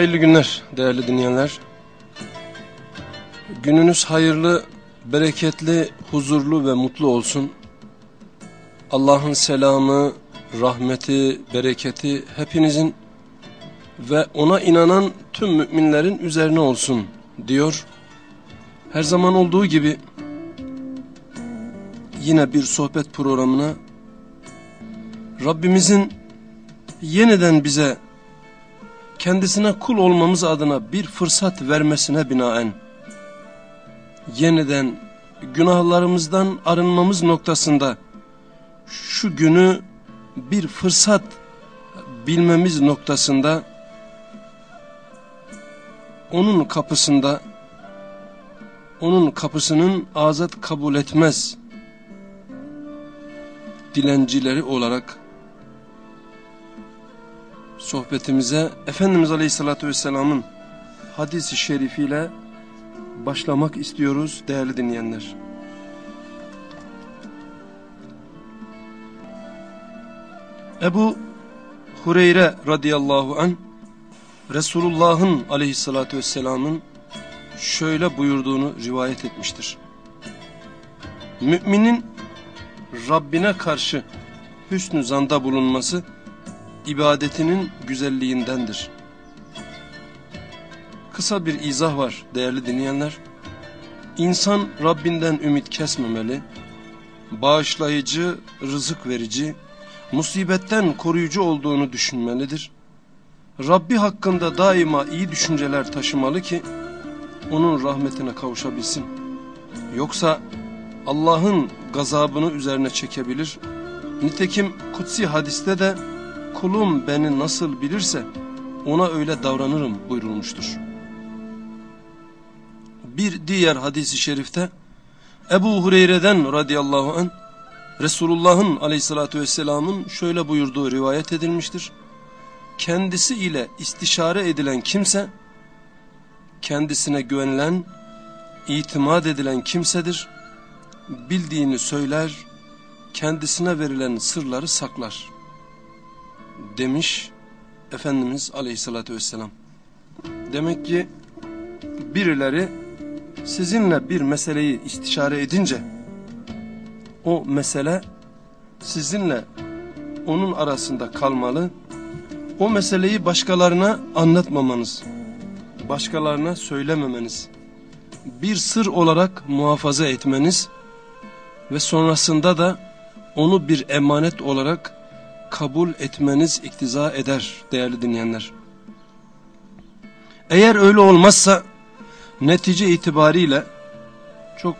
Hayırlı günler değerli dinleyenler. Gününüz hayırlı, bereketli, huzurlu ve mutlu olsun. Allah'ın selamı, rahmeti, bereketi hepinizin ve ona inanan tüm müminlerin üzerine olsun diyor. Her zaman olduğu gibi yine bir sohbet programına Rabbimizin yeniden bize kendisine kul olmamız adına bir fırsat vermesine binaen yeniden günahlarımızdan arınmamız noktasında şu günü bir fırsat bilmemiz noktasında onun kapısında onun kapısının azat kabul etmez dilencileri olarak sohbetimize Efendimiz Aleyhisselatü Vesselam'ın hadisi şerifiyle başlamak istiyoruz değerli dinleyenler. Ebu Hureyre radıyallahu an Resulullah'ın aleyhissalatü vesselamın şöyle buyurduğunu rivayet etmiştir. Müminin Rabbine karşı hüsnü zanda bulunması ibadetinin güzelliğindendir. Kısa bir izah var değerli dinleyenler. İnsan Rabbinden ümit kesmemeli, bağışlayıcı, rızık verici, musibetten koruyucu olduğunu düşünmelidir. Rabbi hakkında daima iyi düşünceler taşımalı ki onun rahmetine kavuşabilsin. Yoksa Allah'ın gazabını üzerine çekebilir. Nitekim kutsi hadiste de kulum beni nasıl bilirse ona öyle davranırım buyurulmuştur. Bir diğer hadisi şerifte Ebu Hureyre'den radıyallahu an Resulullah'ın aleyhissalatü vesselamın şöyle buyurduğu rivayet edilmiştir. Kendisi ile istişare edilen kimse kendisine güvenilen, itimat edilen kimsedir. Bildiğini söyler, kendisine verilen sırları saklar demiş Efendimiz aleyhissalatü vesselam. Demek ki birileri sizinle bir meseleyi istişare edince o mesele sizinle onun arasında kalmalı. O meseleyi başkalarına anlatmamanız, başkalarına söylememeniz, bir sır olarak muhafaza etmeniz ve sonrasında da onu bir emanet olarak kabul etmeniz iktiza eder değerli dinleyenler. Eğer öyle olmazsa netice itibariyle çok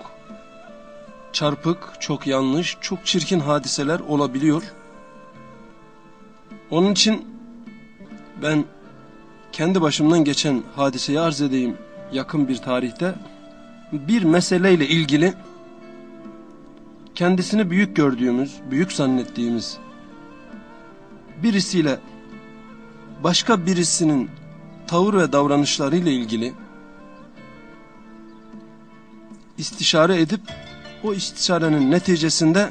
çarpık, çok yanlış, çok çirkin hadiseler olabiliyor. Onun için ben kendi başımdan geçen hadiseyi arz edeyim yakın bir tarihte. Bir meseleyle ilgili kendisini büyük gördüğümüz, büyük zannettiğimiz birisiyle başka birisinin tavır ve davranışlarıyla ilgili istişare edip o istişarenin neticesinde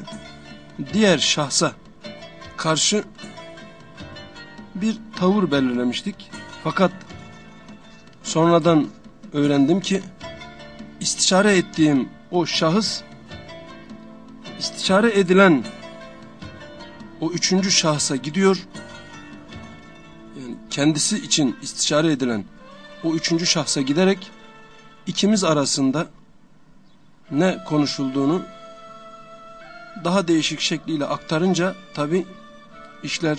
diğer şahsa karşı bir tavır belirlemiştik. Fakat sonradan öğrendim ki istişare ettiğim o şahıs istişare edilen o üçüncü şahsa gidiyor. Yani kendisi için istişare edilen o üçüncü şahsa giderek ikimiz arasında ne konuşulduğunu daha değişik şekliyle aktarınca tabi işler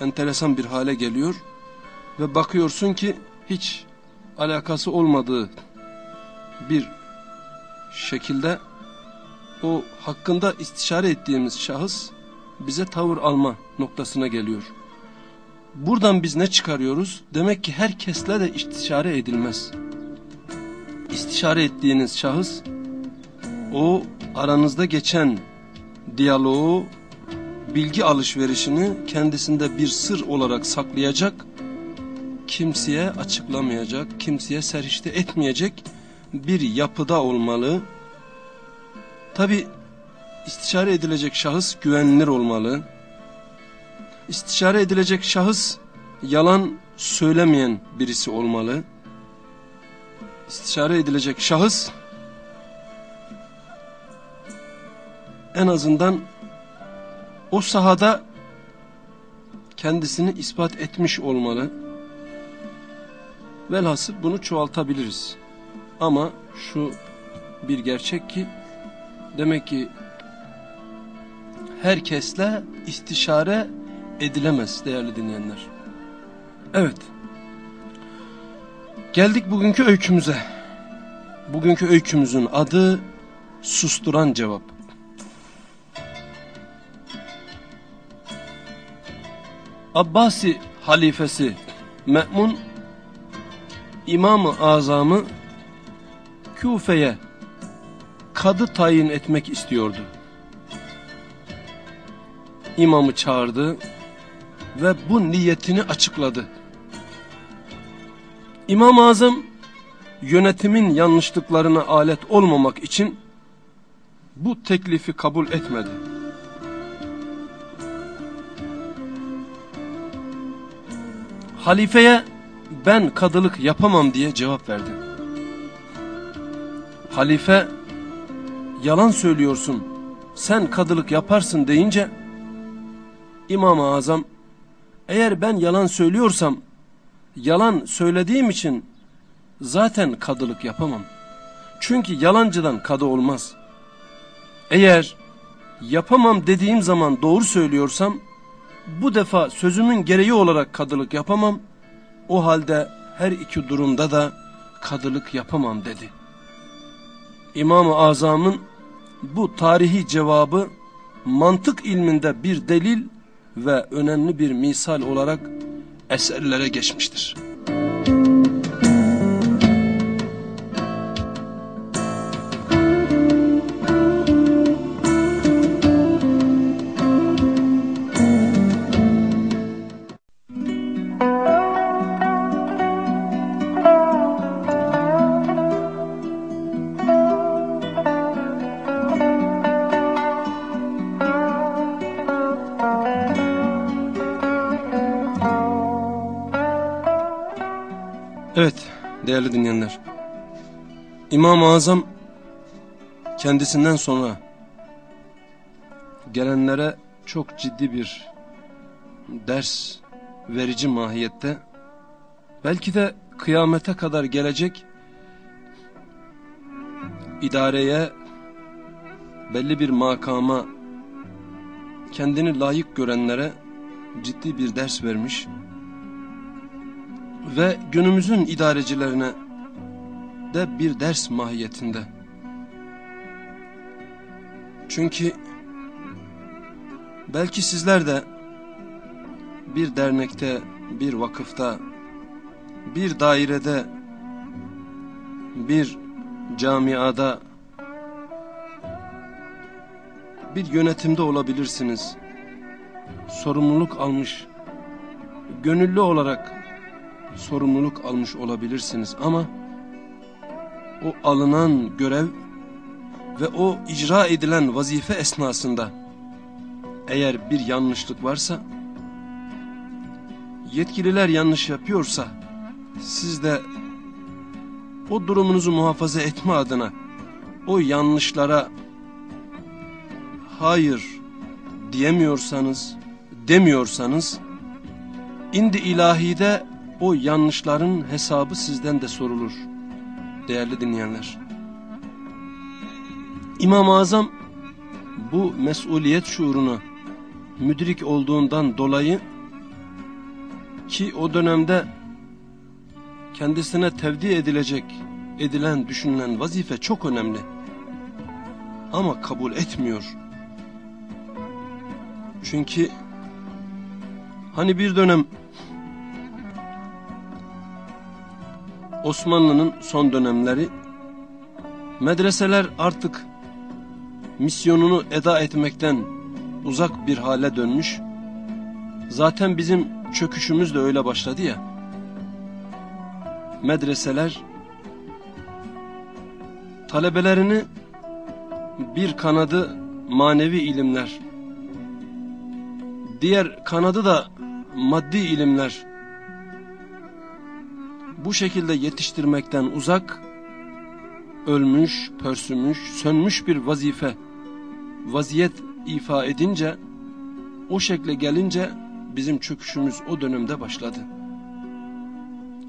enteresan bir hale geliyor ve bakıyorsun ki hiç alakası olmadığı bir şekilde o hakkında istişare ettiğimiz şahıs bize tavır alma noktasına geliyor. Buradan biz ne çıkarıyoruz? Demek ki herkesle de istişare edilmez. İstişare ettiğiniz şahıs o aranızda geçen diyaloğu, bilgi alışverişini kendisinde bir sır olarak saklayacak, kimseye açıklamayacak, kimseye serişte etmeyecek bir yapıda olmalı. Tabi istişare edilecek şahıs güvenilir olmalı. İstişare edilecek şahıs yalan söylemeyen birisi olmalı. İstişare edilecek şahıs en azından o sahada kendisini ispat etmiş olmalı. Velhasıl bunu çoğaltabiliriz. Ama şu bir gerçek ki demek ki herkesle istişare edilemez değerli dinleyenler. Evet. Geldik bugünkü öykümüze. Bugünkü öykümüzün adı Susturan Cevap. Abbasi halifesi Me'mun İmam-ı Azam'ı Küfe'ye kadı tayin etmek istiyordu. İmamı çağırdı ve bu niyetini açıkladı. İmam-ı Azam yönetimin yanlışlıklarına alet olmamak için bu teklifi kabul etmedi. Halifeye ben kadılık yapamam diye cevap verdi. Halife yalan söylüyorsun sen kadılık yaparsın deyince İmam-ı Azam eğer ben yalan söylüyorsam yalan söylediğim için zaten kadılık yapamam. Çünkü yalancıdan kadı olmaz. Eğer yapamam dediğim zaman doğru söylüyorsam bu defa sözümün gereği olarak kadılık yapamam. O halde her iki durumda da kadılık yapamam dedi. İmam-ı Azam'ın bu tarihi cevabı mantık ilminde bir delil ve önemli bir misal olarak eserlere geçmiştir. Değerli dinleyenler. İmam-ı Azam kendisinden sonra gelenlere çok ciddi bir ders verici mahiyette belki de kıyamete kadar gelecek idareye belli bir makama kendini layık görenlere ciddi bir ders vermiş ve günümüzün idarecilerine de bir ders mahiyetinde. Çünkü belki sizler de bir dernekte, bir vakıfta, bir dairede, bir camiada, bir yönetimde olabilirsiniz. Sorumluluk almış, gönüllü olarak sorumluluk almış olabilirsiniz. Ama o alınan görev ve o icra edilen vazife esnasında eğer bir yanlışlık varsa yetkililer yanlış yapıyorsa siz de o durumunuzu muhafaza etme adına o yanlışlara hayır diyemiyorsanız demiyorsanız indi ilahide o yanlışların hesabı sizden de sorulur değerli dinleyenler. İmam-ı Azam bu mesuliyet şuuruna müdrik olduğundan dolayı ki o dönemde kendisine tevdi edilecek, edilen, düşünülen vazife çok önemli. Ama kabul etmiyor. Çünkü hani bir dönem Osmanlı'nın son dönemleri medreseler artık misyonunu eda etmekten uzak bir hale dönmüş. Zaten bizim çöküşümüz de öyle başladı ya. Medreseler talebelerini bir kanadı manevi ilimler, diğer kanadı da maddi ilimler bu şekilde yetiştirmekten uzak, ölmüş, pörsümüş, sönmüş bir vazife, vaziyet ifa edince, o şekle gelince bizim çöküşümüz o dönemde başladı.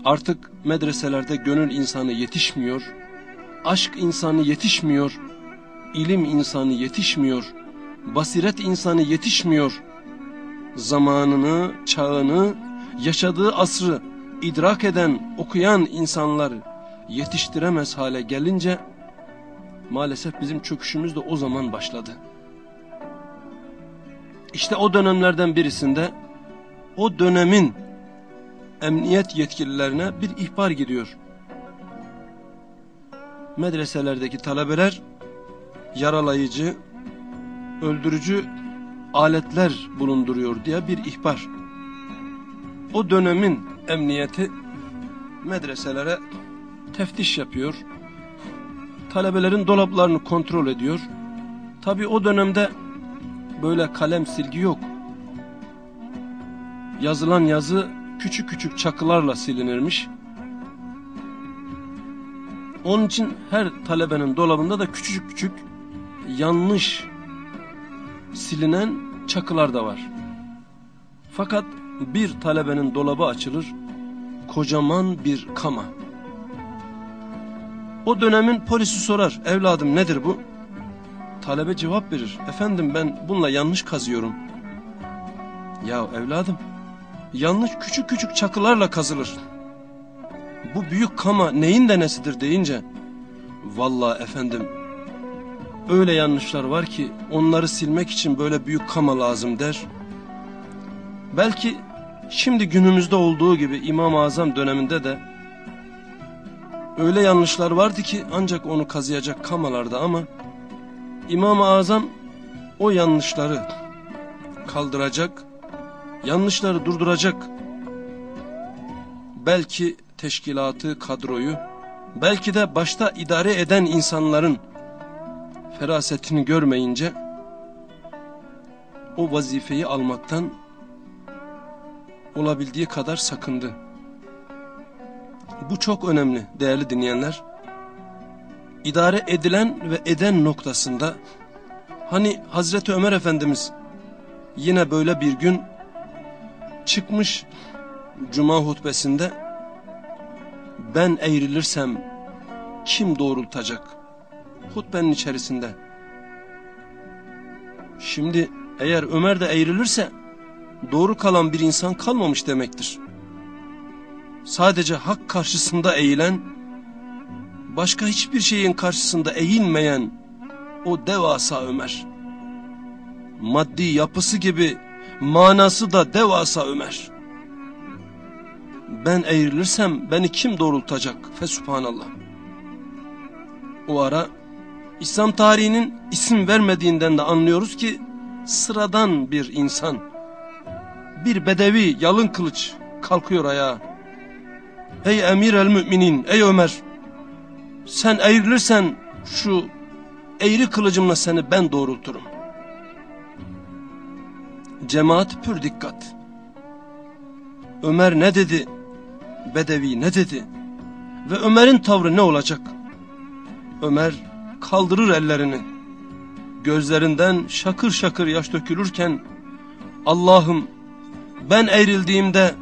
Artık medreselerde gönül insanı yetişmiyor, aşk insanı yetişmiyor, ilim insanı yetişmiyor, basiret insanı yetişmiyor. Zamanını, çağını, yaşadığı asrı idrak eden, okuyan insanları yetiştiremez hale gelince maalesef bizim çöküşümüz de o zaman başladı. İşte o dönemlerden birisinde o dönemin emniyet yetkililerine bir ihbar gidiyor. Medreselerdeki talebeler yaralayıcı, öldürücü aletler bulunduruyor diye bir ihbar. O dönemin emniyeti medreselere teftiş yapıyor. Talebelerin dolaplarını kontrol ediyor. Tabi o dönemde böyle kalem silgi yok. Yazılan yazı küçük küçük çakılarla silinirmiş. Onun için her talebenin dolabında da küçük küçük yanlış silinen çakılar da var. Fakat bir talebenin dolabı açılır, kocaman bir kama. O dönemin polisi sorar, evladım nedir bu? Talebe cevap verir, efendim ben bununla yanlış kazıyorum. Ya evladım, yanlış küçük küçük çakılarla kazılır. Bu büyük kama neyin denesidir deyince, Vallahi efendim, öyle yanlışlar var ki onları silmek için böyle büyük kama lazım der. Belki şimdi günümüzde olduğu gibi İmam-ı Azam döneminde de öyle yanlışlar vardı ki ancak onu kazıyacak kamalarda ama İmam-ı Azam o yanlışları kaldıracak, yanlışları durduracak. Belki teşkilatı, kadroyu, belki de başta idare eden insanların ferasetini görmeyince o vazifeyi almaktan olabildiği kadar sakındı. Bu çok önemli değerli dinleyenler. İdare edilen ve eden noktasında hani Hazreti Ömer Efendimiz yine böyle bir gün çıkmış cuma hutbesinde ben eğrilirsem kim doğrultacak? Hutbenin içerisinde. Şimdi eğer Ömer de eğrilirse doğru kalan bir insan kalmamış demektir. Sadece hak karşısında eğilen, başka hiçbir şeyin karşısında eğilmeyen o devasa Ömer. Maddi yapısı gibi manası da devasa Ömer. Ben eğrilirsem beni kim doğrultacak? Fesubhanallah. O ara İslam tarihinin isim vermediğinden de anlıyoruz ki sıradan bir insan bir bedevi yalın kılıç kalkıyor ayağa. Ey emir el müminin, ey Ömer, sen eğrilirsen şu eğri kılıcımla seni ben doğrulturum. Cemaat pür dikkat. Ömer ne dedi? Bedevi ne dedi? Ve Ömer'in tavrı ne olacak? Ömer kaldırır ellerini. Gözlerinden şakır şakır yaş dökülürken Allah'ım ben eğrildiğimde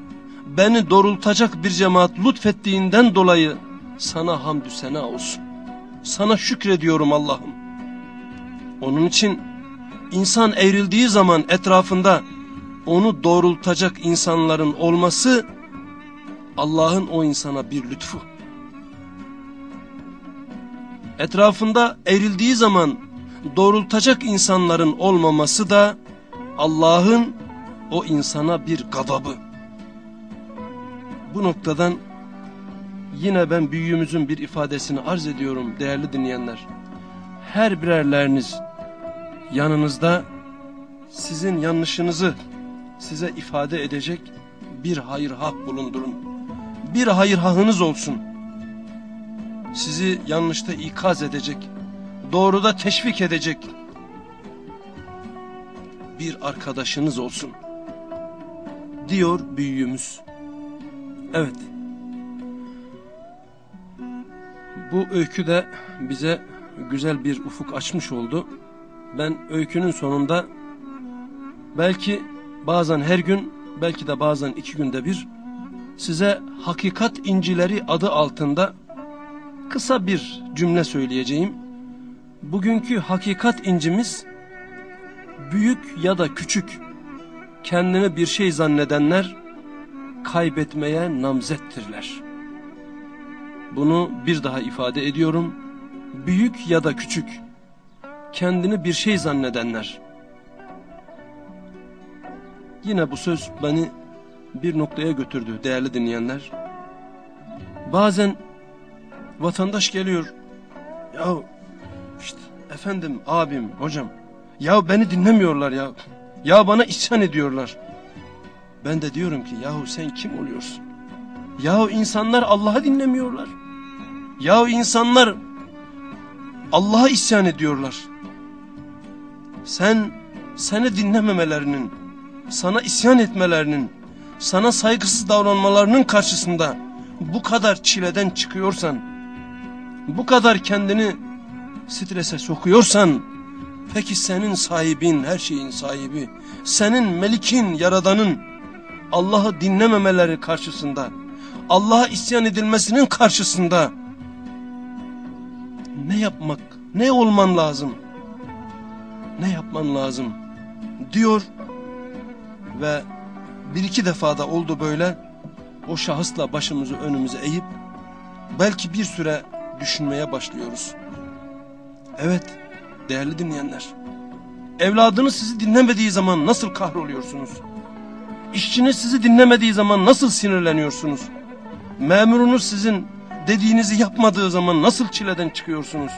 beni doğrultacak bir cemaat lütfettiğinden dolayı sana hamdü sena olsun. Sana şükrediyorum Allah'ım. Onun için insan eğrildiği zaman etrafında onu doğrultacak insanların olması Allah'ın o insana bir lütfu. Etrafında eğrildiği zaman doğrultacak insanların olmaması da Allah'ın o insana bir gadabı. Bu noktadan yine ben büyüğümüzün bir ifadesini arz ediyorum değerli dinleyenler. Her birerleriniz yanınızda sizin yanlışınızı size ifade edecek bir hayır hak bulundurun. Bir hayır hahınız olsun. Sizi yanlışta ikaz edecek, doğruda teşvik edecek bir arkadaşınız olsun diyor büyüğümüz. Evet. Bu öykü de bize güzel bir ufuk açmış oldu. Ben öykünün sonunda belki bazen her gün belki de bazen iki günde bir size Hakikat İncileri adı altında kısa bir cümle söyleyeceğim. Bugünkü hakikat incimiz büyük ya da küçük kendini bir şey zannedenler kaybetmeye namzettirler. Bunu bir daha ifade ediyorum. Büyük ya da küçük kendini bir şey zannedenler. Yine bu söz beni bir noktaya götürdü değerli dinleyenler. Bazen vatandaş geliyor. Ya işte efendim abim hocam ya beni dinlemiyorlar ya. Ya bana isyan ediyorlar. Ben de diyorum ki yahu sen kim oluyorsun? Yahu insanlar Allah'ı dinlemiyorlar. Yahu insanlar Allah'a isyan ediyorlar. Sen seni dinlememelerinin, sana isyan etmelerinin, sana saygısız davranmalarının karşısında bu kadar çileden çıkıyorsan, bu kadar kendini strese sokuyorsan, peki senin sahibin, her şeyin sahibi, senin melikin, yaradanın, Allah'ı dinlememeleri karşısında, Allah'a isyan edilmesinin karşısında ne yapmak, ne olman lazım? Ne yapman lazım? Diyor ve bir iki defada oldu böyle o şahısla başımızı önümüze eğip belki bir süre düşünmeye başlıyoruz. Evet değerli dinleyenler evladınız sizi dinlemediği zaman nasıl kahroluyorsunuz? İşçiniz sizi dinlemediği zaman nasıl sinirleniyorsunuz? Memurunuz sizin dediğinizi yapmadığı zaman nasıl çileden çıkıyorsunuz?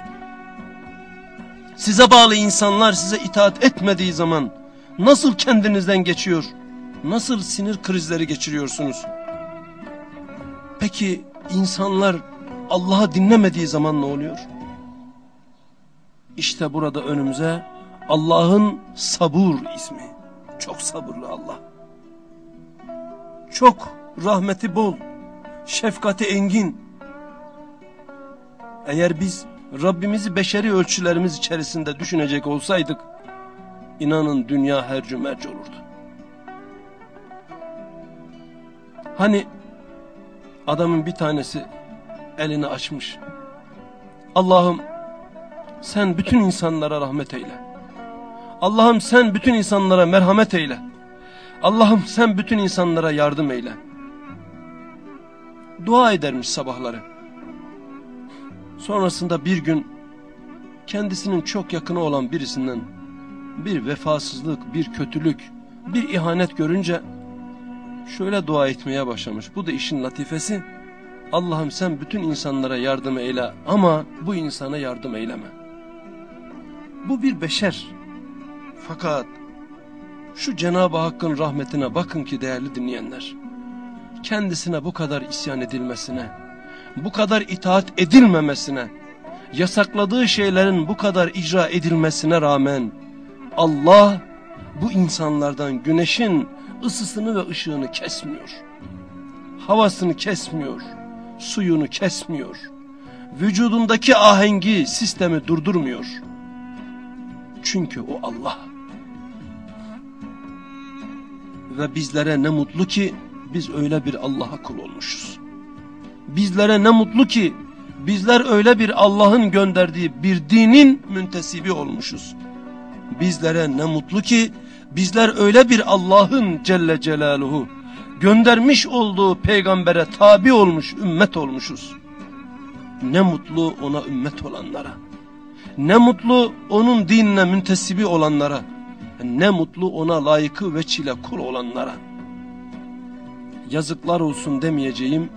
Size bağlı insanlar size itaat etmediği zaman nasıl kendinizden geçiyor? Nasıl sinir krizleri geçiriyorsunuz? Peki insanlar Allah'ı dinlemediği zaman ne oluyor? İşte burada önümüze Allah'ın sabur ismi. Çok sabırlı Allah. Çok rahmeti bol, şefkati engin. Eğer biz Rabbimizi beşeri ölçülerimiz içerisinde düşünecek olsaydık, inanın dünya her cümerc olurdu. Hani adamın bir tanesi elini açmış. Allah'ım sen bütün insanlara rahmet eyle. Allah'ım sen bütün insanlara merhamet eyle. Allah'ım sen bütün insanlara yardım eyle. Dua edermiş sabahları. Sonrasında bir gün kendisinin çok yakını olan birisinden bir vefasızlık, bir kötülük, bir ihanet görünce şöyle dua etmeye başlamış. Bu da işin latifesi. Allah'ım sen bütün insanlara yardım eyle ama bu insana yardım eyleme. Bu bir beşer. Fakat şu Cenab-ı Hakk'ın rahmetine bakın ki değerli dinleyenler. Kendisine bu kadar isyan edilmesine, bu kadar itaat edilmemesine, yasakladığı şeylerin bu kadar icra edilmesine rağmen Allah bu insanlardan güneşin ısısını ve ışığını kesmiyor. Havasını kesmiyor, suyunu kesmiyor. Vücudundaki ahengi, sistemi durdurmuyor. Çünkü o Allah. Ve bizlere ne mutlu ki biz öyle bir Allah'a kul olmuşuz. Bizlere ne mutlu ki bizler öyle bir Allah'ın gönderdiği bir dinin müntesibi olmuşuz. Bizlere ne mutlu ki bizler öyle bir Allah'ın Celle Celaluhu göndermiş olduğu peygambere tabi olmuş ümmet olmuşuz. Ne mutlu ona ümmet olanlara. Ne mutlu onun dinine müntesibi olanlara. Ne mutlu ona layıkı ve çile kul olanlara. Yazıklar olsun demeyeceğim.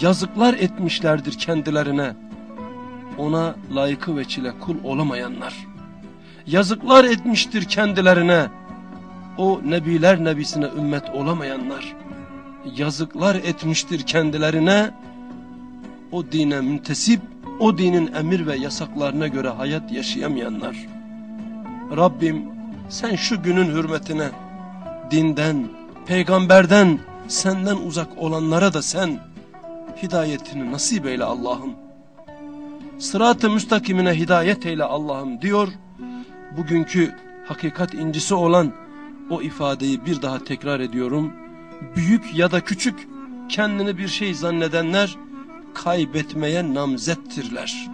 Yazıklar etmişlerdir kendilerine. Ona layıkı ve çile kul olamayanlar. Yazıklar etmiştir kendilerine. O nebiler nebisine ümmet olamayanlar. Yazıklar etmiştir kendilerine. O dine müntesip o dinin emir ve yasaklarına göre hayat yaşayamayanlar. Rabbim sen şu günün hürmetine dinden, peygamberden, senden uzak olanlara da sen hidayetini nasip eyle Allah'ım. Sırat-ı müstakimine hidayet eyle Allah'ım diyor. Bugünkü hakikat incisi olan o ifadeyi bir daha tekrar ediyorum. Büyük ya da küçük kendini bir şey zannedenler kaybetmeye namzettirler.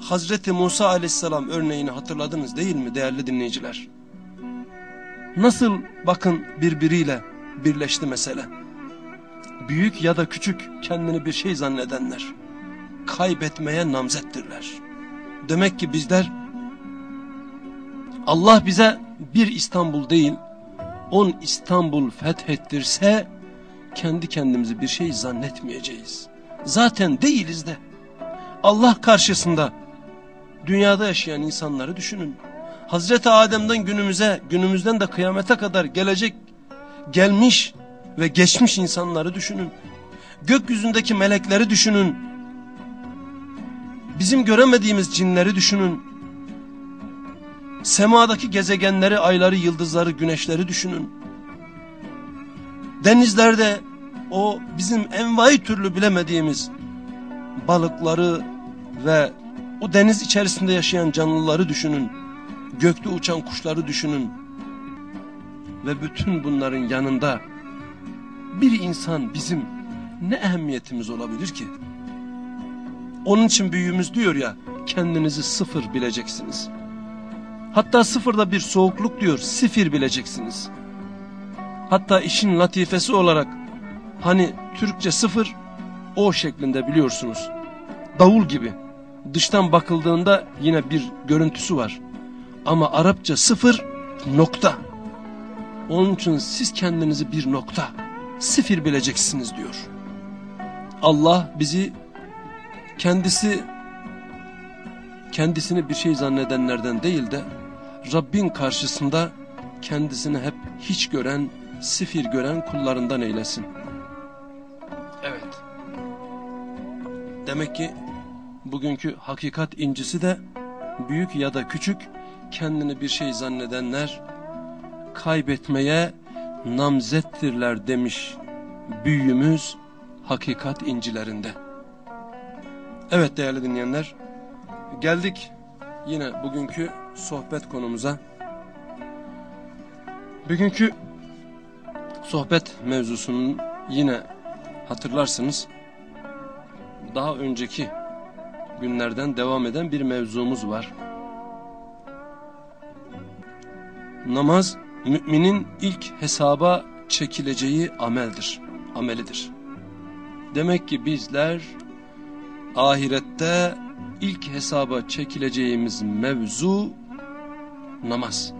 Hazreti Musa aleyhisselam örneğini hatırladınız değil mi değerli dinleyiciler? Nasıl bakın birbiriyle birleşti mesele. Büyük ya da küçük kendini bir şey zannedenler kaybetmeye namzettirler. Demek ki bizler Allah bize bir İstanbul değil on İstanbul fethettirse kendi kendimizi bir şey zannetmeyeceğiz. Zaten değiliz de. Allah karşısında dünyada yaşayan insanları düşünün. Hazreti Adem'den günümüze, günümüzden de kıyamete kadar gelecek, gelmiş ve geçmiş insanları düşünün. Gökyüzündeki melekleri düşünün. Bizim göremediğimiz cinleri düşünün. Semadaki gezegenleri, ayları, yıldızları, güneşleri düşünün. Denizlerde o bizim envai türlü bilemediğimiz balıkları ve o deniz içerisinde yaşayan canlıları düşünün. Gökte uçan kuşları düşünün. Ve bütün bunların yanında bir insan bizim ne ehemmiyetimiz olabilir ki? Onun için büyüğümüz diyor ya kendinizi sıfır bileceksiniz. Hatta sıfırda bir soğukluk diyor sifir bileceksiniz. Hatta işin latifesi olarak hani Türkçe sıfır o şeklinde biliyorsunuz. Davul gibi. Dıştan bakıldığında yine bir görüntüsü var. Ama Arapça sıfır nokta. Onun için siz kendinizi bir nokta, sıfır bileceksiniz diyor. Allah bizi kendisi kendisini bir şey zannedenlerden değil de Rabbin karşısında kendisini hep hiç gören, sıfır gören kullarından eylesin. Evet. Demek ki bugünkü hakikat incisi de büyük ya da küçük kendini bir şey zannedenler kaybetmeye namzettirler demiş büyüğümüz hakikat incilerinde. Evet değerli dinleyenler geldik yine bugünkü sohbet konumuza. Bugünkü sohbet mevzusunun yine hatırlarsınız daha önceki günlerden devam eden bir mevzumuz var. Namaz müminin ilk hesaba çekileceği ameldir, amelidir. Demek ki bizler ahirette ilk hesaba çekileceğimiz mevzu namaz.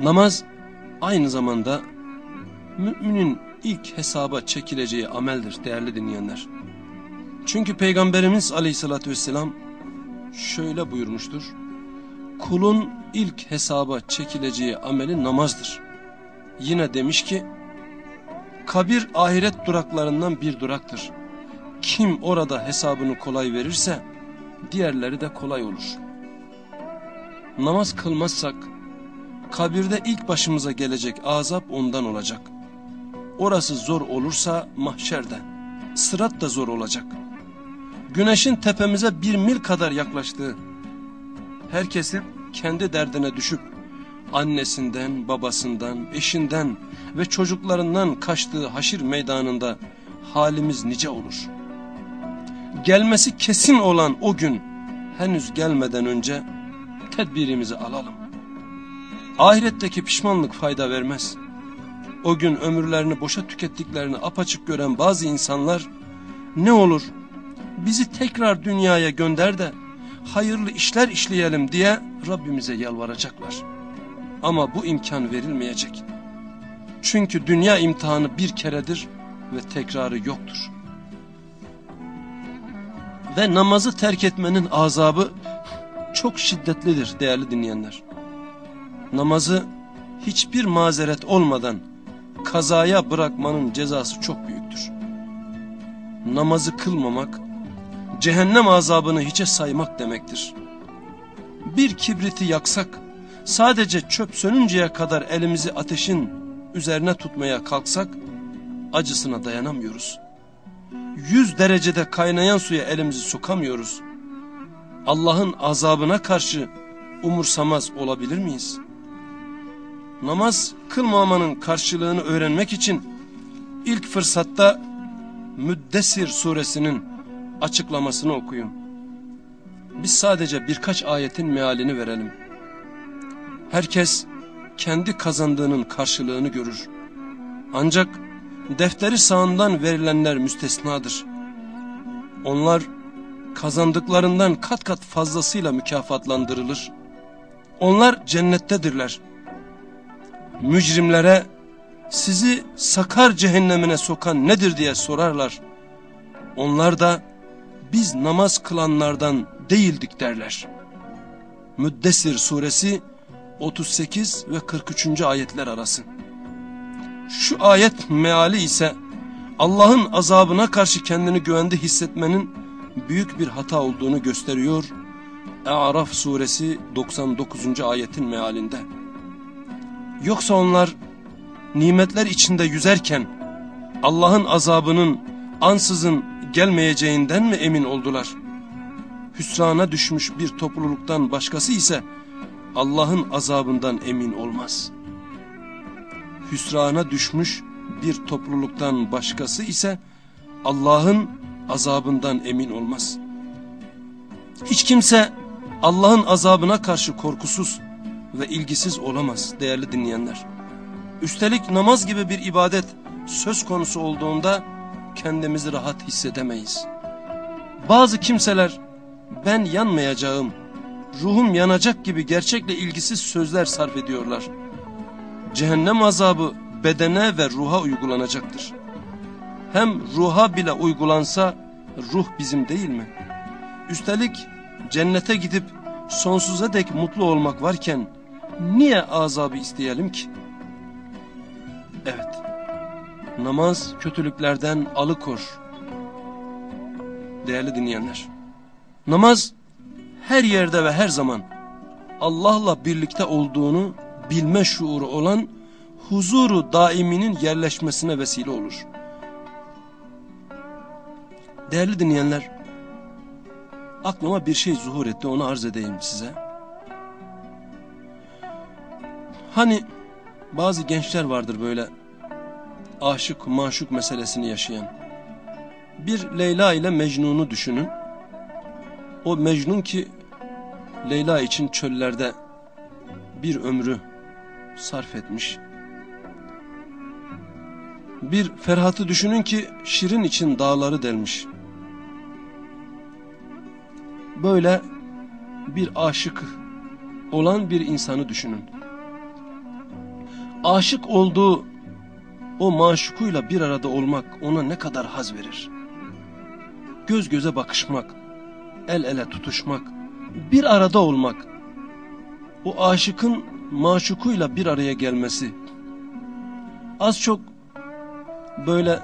Namaz aynı zamanda müminin ilk hesaba çekileceği ameldir değerli dinleyenler. Çünkü Peygamberimiz aleyhissalatü vesselam şöyle buyurmuştur. Kulun ilk hesaba çekileceği ameli namazdır. Yine demiş ki, kabir ahiret duraklarından bir duraktır. Kim orada hesabını kolay verirse, diğerleri de kolay olur. Namaz kılmazsak, kabirde ilk başımıza gelecek azap ondan olacak. Orası zor olursa mahşerde, sırat da zor olacak. Güneşin tepemize bir mil kadar yaklaştığı, herkesin kendi derdine düşüp, annesinden, babasından, eşinden ve çocuklarından kaçtığı haşir meydanında halimiz nice olur. Gelmesi kesin olan o gün henüz gelmeden önce tedbirimizi alalım. Ahiretteki pişmanlık fayda vermez. O gün ömürlerini boşa tükettiklerini apaçık gören bazı insanlar ne olur bizi tekrar dünyaya gönder de hayırlı işler işleyelim diye Rabbimize yalvaracaklar. Ama bu imkan verilmeyecek. Çünkü dünya imtihanı bir keredir ve tekrarı yoktur. Ve namazı terk etmenin azabı çok şiddetlidir değerli dinleyenler. Namazı hiçbir mazeret olmadan kazaya bırakmanın cezası çok büyüktür. Namazı kılmamak, cehennem azabını hiçe saymak demektir. Bir kibriti yaksak, sadece çöp sönünceye kadar elimizi ateşin üzerine tutmaya kalksak, acısına dayanamıyoruz. yüz derecede kaynayan suya elimizi sokamıyoruz. Allah'ın azabına karşı umursamaz olabilir miyiz? Namaz kılmamanın karşılığını öğrenmek için ilk fırsatta Müddessir suresinin açıklamasını okuyun. Biz sadece birkaç ayetin mealini verelim. Herkes kendi kazandığının karşılığını görür. Ancak defteri sağından verilenler müstesnadır. Onlar kazandıklarından kat kat fazlasıyla mükafatlandırılır. Onlar cennettedirler. Mücrimlere sizi sakar cehennemine sokan nedir diye sorarlar. Onlar da biz namaz kılanlardan değildik derler. Müddessir suresi 38 ve 43. ayetler arası. Şu ayet meali ise Allah'ın azabına karşı kendini güvende hissetmenin büyük bir hata olduğunu gösteriyor. E'raf suresi 99. ayetin mealinde. Yoksa onlar nimetler içinde yüzerken Allah'ın azabının ansızın gelmeyeceğinden mi emin oldular? Hüsrana düşmüş bir topluluktan başkası ise Allah'ın azabından emin olmaz. Hüsrana düşmüş bir topluluktan başkası ise Allah'ın azabından emin olmaz. Hiç kimse Allah'ın azabına karşı korkusuz ve ilgisiz olamaz değerli dinleyenler. Üstelik namaz gibi bir ibadet söz konusu olduğunda kendimizi rahat hissedemeyiz. Bazı kimseler ben yanmayacağım, ruhum yanacak gibi gerçekle ilgisiz sözler sarf ediyorlar. Cehennem azabı bedene ve ruha uygulanacaktır. Hem ruha bile uygulansa ruh bizim değil mi? Üstelik cennete gidip sonsuza dek mutlu olmak varken niye azabı isteyelim ki? Evet, namaz kötülüklerden alıkor. Değerli dinleyenler, namaz her yerde ve her zaman Allah'la birlikte olduğunu bilme şuuru olan huzuru daiminin yerleşmesine vesile olur. Değerli dinleyenler, aklıma bir şey zuhur etti onu arz edeyim size. Hani bazı gençler vardır böyle aşık maşuk meselesini yaşayan. Bir Leyla ile Mecnun'u düşünün. O Mecnun ki Leyla için çöllerde bir ömrü sarf etmiş. Bir Ferhat'ı düşünün ki Şirin için dağları delmiş. Böyle bir aşık olan bir insanı düşünün. Aşık olduğu o maşukuyla bir arada olmak ona ne kadar haz verir. Göz göze bakışmak, el ele tutuşmak, bir arada olmak, o aşıkın maşukuyla bir araya gelmesi, az çok böyle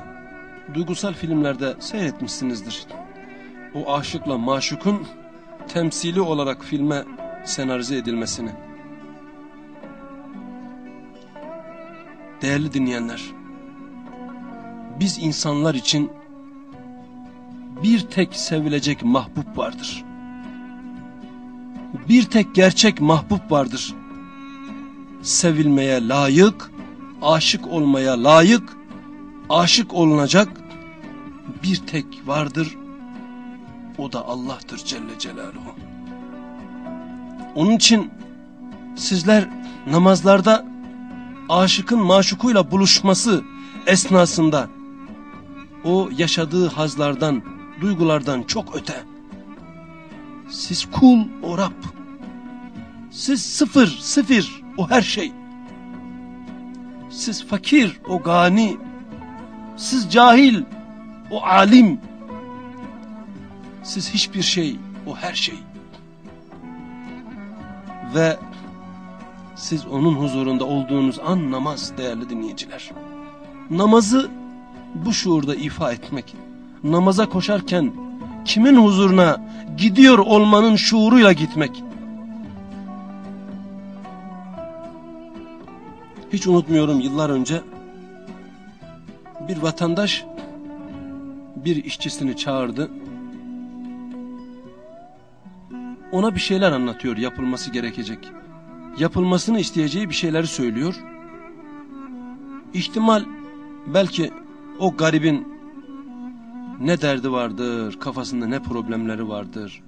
duygusal filmlerde seyretmişsinizdir. O aşıkla maşukun temsili olarak filme senarize edilmesini. Değerli dinleyenler, biz insanlar için bir tek sevilecek mahbub vardır. Bir tek gerçek mahbub vardır. Sevilmeye layık, aşık olmaya layık, aşık olunacak bir tek vardır. O da Allah'tır Celle Celaluhu. Onun için sizler namazlarda aşıkın maşukuyla buluşması esnasında o yaşadığı hazlardan, duygulardan çok öte. Siz kul, o Rab. Siz sıfır, sıfır, o her şey. Siz fakir, o gani. Siz cahil, o alim. Siz hiçbir şey, o her şey. Ve siz onun huzurunda olduğunuz an namaz değerli dinleyiciler. Namazı bu şuurda ifa etmek, namaza koşarken kimin huzuruna gidiyor olmanın şuuruyla gitmek. Hiç unutmuyorum yıllar önce bir vatandaş bir işçisini çağırdı. Ona bir şeyler anlatıyor yapılması gerekecek. Yapılmasını isteyeceği bir şeyleri söylüyor. İhtimal belki o garibin ne derdi vardır, kafasında ne problemleri vardır.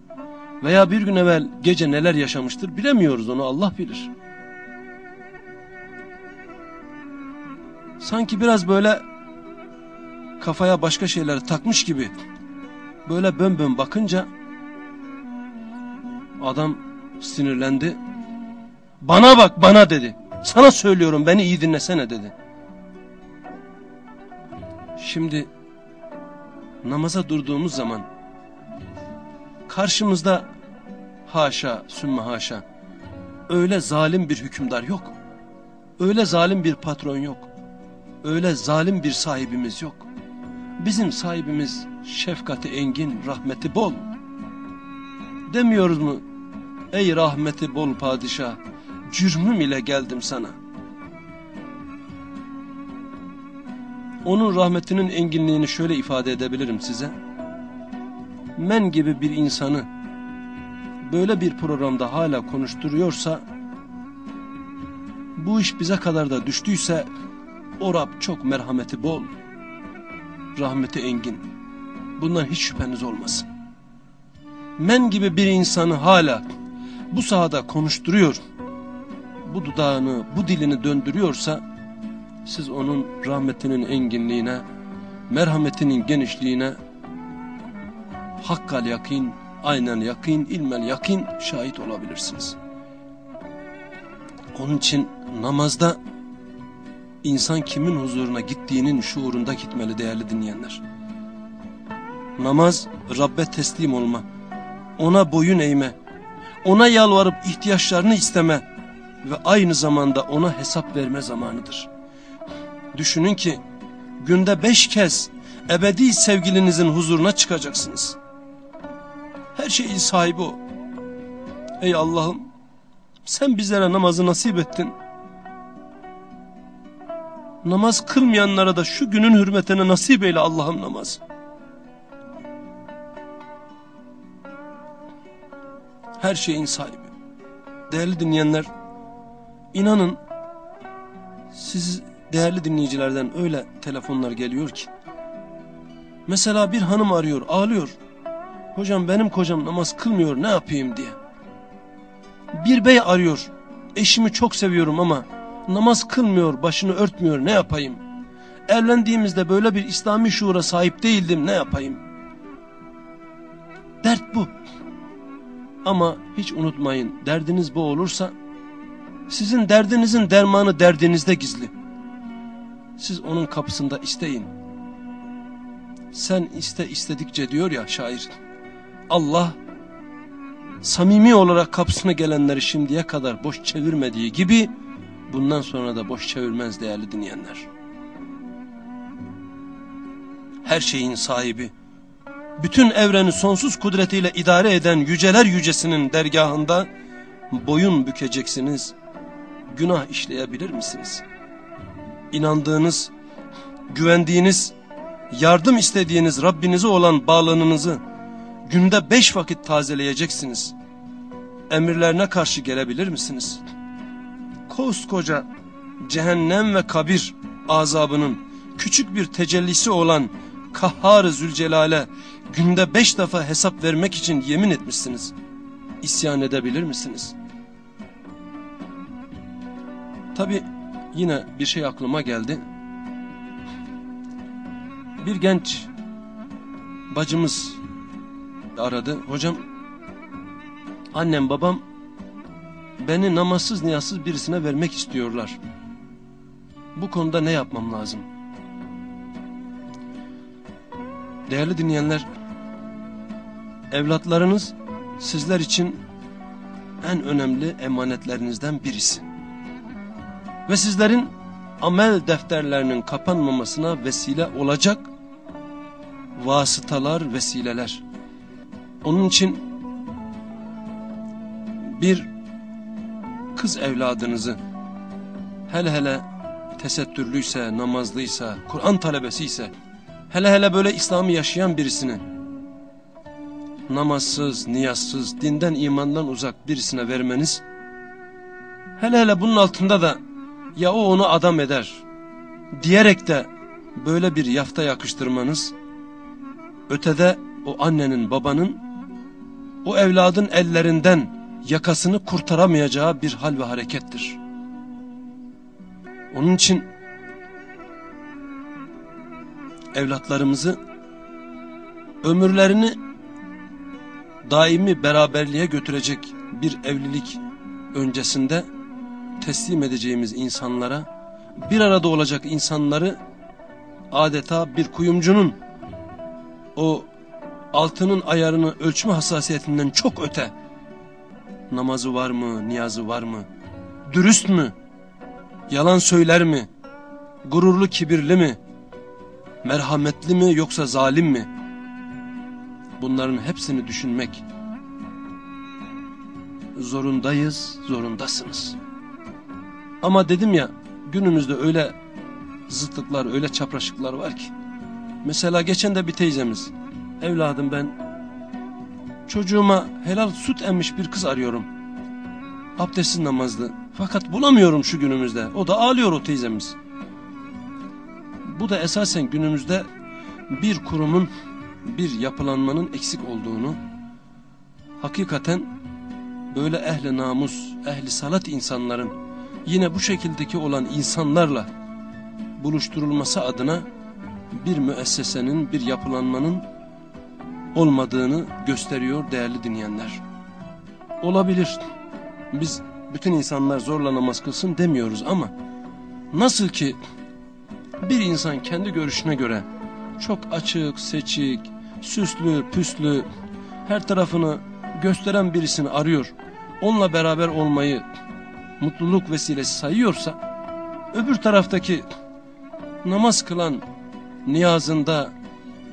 Veya bir gün evvel gece neler yaşamıştır bilemiyoruz onu Allah bilir. Sanki biraz böyle kafaya başka şeyler takmış gibi böyle bön bön bakınca adam sinirlendi. Bana bak bana dedi. Sana söylüyorum beni iyi dinlesene dedi. Şimdi namaza durduğumuz zaman karşımızda haşa sümme haşa öyle zalim bir hükümdar yok. Öyle zalim bir patron yok. Öyle zalim bir sahibimiz yok. Bizim sahibimiz şefkati engin, rahmeti bol. Demiyoruz mu? Ey rahmeti bol padişah, cürmüm ile geldim sana. Onun rahmetinin enginliğini şöyle ifade edebilirim size. Men gibi bir insanı böyle bir programda hala konuşturuyorsa, bu iş bize kadar da düştüyse, o Rab çok merhameti bol, rahmeti engin. Bundan hiç şüpheniz olmasın. Men gibi bir insanı hala bu sahada konuşturuyor, bu dudağını, bu dilini döndürüyorsa, siz onun rahmetinin enginliğine, merhametinin genişliğine, hakkal yakin, aynen yakin, ilmel yakin şahit olabilirsiniz. Onun için namazda insan kimin huzuruna gittiğinin şuurunda gitmeli değerli dinleyenler. Namaz Rabbe teslim olma, ona boyun eğme, ona yalvarıp ihtiyaçlarını isteme ve aynı zamanda ona hesap verme zamanıdır. Düşünün ki günde beş kez ebedi sevgilinizin huzuruna çıkacaksınız. Her şeyin sahibi o. Ey Allah'ım sen bizlere namazı nasip ettin. Namaz kılmayanlara da şu günün hürmetine nasip eyle Allah'ım namaz. Her şeyin sahibi. Değerli dinleyenler, inanın siz değerli dinleyicilerden öyle telefonlar geliyor ki. Mesela bir hanım arıyor, ağlıyor. Hocam benim kocam namaz kılmıyor ne yapayım diye. Bir bey arıyor. Eşimi çok seviyorum ama namaz kılmıyor, başını örtmüyor ne yapayım? Evlendiğimizde böyle bir İslami şuura sahip değildim ne yapayım? Dert bu. Ama hiç unutmayın derdiniz bu olursa sizin derdinizin dermanı derdinizde gizli. Siz onun kapısında isteyin. Sen iste istedikçe diyor ya şair. Allah samimi olarak kapısına gelenleri şimdiye kadar boş çevirmediği gibi bundan sonra da boş çevirmez değerli dinleyenler. Her şeyin sahibi, bütün evreni sonsuz kudretiyle idare eden yüceler yücesinin dergahında boyun bükeceksiniz, günah işleyebilir misiniz? İnandığınız, güvendiğiniz, yardım istediğiniz Rabbinize olan bağlanınızı günde beş vakit tazeleyeceksiniz. Emirlerine karşı gelebilir misiniz? Koskoca cehennem ve kabir azabının küçük bir tecellisi olan Kahhar-ı Zülcelal'e günde beş defa hesap vermek için yemin etmişsiniz. İsyan edebilir misiniz? Tabi yine bir şey aklıma geldi. Bir genç bacımız aradı. Hocam annem babam beni namazsız niyazsız birisine vermek istiyorlar. Bu konuda ne yapmam lazım? Değerli dinleyenler, evlatlarınız sizler için en önemli emanetlerinizden birisi. Ve sizlerin amel defterlerinin kapanmamasına vesile olacak vasıtalar, vesileler. Onun için bir kız evladınızı hele hele tesettürlüyse, namazlıysa, Kur'an talebesiyse hele hele böyle İslam'ı yaşayan birisini namazsız, niyazsız, dinden imandan uzak birisine vermeniz hele hele bunun altında da ya o onu adam eder diyerek de böyle bir yafta yakıştırmanız ötede o annenin babanın o evladın ellerinden yakasını kurtaramayacağı bir hal ve harekettir. Onun için evlatlarımızı ömürlerini daimi beraberliğe götürecek bir evlilik öncesinde teslim edeceğimiz insanlara bir arada olacak insanları adeta bir kuyumcunun o altının ayarını ölçme hassasiyetinden çok öte namazı var mı, niyazı var mı, dürüst mü, yalan söyler mi, gururlu kibirli mi, merhametli mi yoksa zalim mi? Bunların hepsini düşünmek zorundayız, zorundasınız. Ama dedim ya günümüzde öyle zıtlıklar, öyle çapraşıklar var ki. Mesela geçen de bir teyzemiz, evladım ben çocuğuma helal süt emmiş bir kız arıyorum. Abdestsiz namazlı. Fakat bulamıyorum şu günümüzde. O da ağlıyor o teyzemiz. Bu da esasen günümüzde bir kurumun, bir yapılanmanın eksik olduğunu, hakikaten böyle ehli namus, ehli salat insanların yine bu şekildeki olan insanlarla buluşturulması adına bir müessesenin, bir yapılanmanın olmadığını gösteriyor değerli dinleyenler. Olabilir. Biz bütün insanlar zorla namaz kılsın demiyoruz ama nasıl ki bir insan kendi görüşüne göre çok açık, seçik, süslü, püslü, her tarafını gösteren birisini arıyor. Onunla beraber olmayı mutluluk vesilesi sayıyorsa, öbür taraftaki namaz kılan niyazında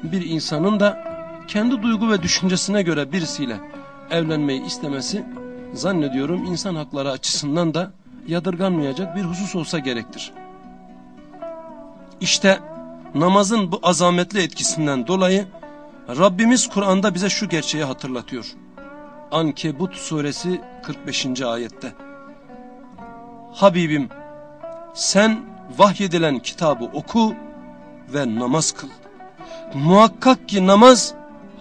bir insanın da kendi duygu ve düşüncesine göre birisiyle evlenmeyi istemesi zannediyorum insan hakları açısından da yadırganmayacak bir husus olsa gerektir. İşte namazın bu azametli etkisinden dolayı Rabbimiz Kur'an'da bize şu gerçeği hatırlatıyor. Ankebut suresi 45. ayette. Habibim sen vahyedilen kitabı oku ve namaz kıl. Muhakkak ki namaz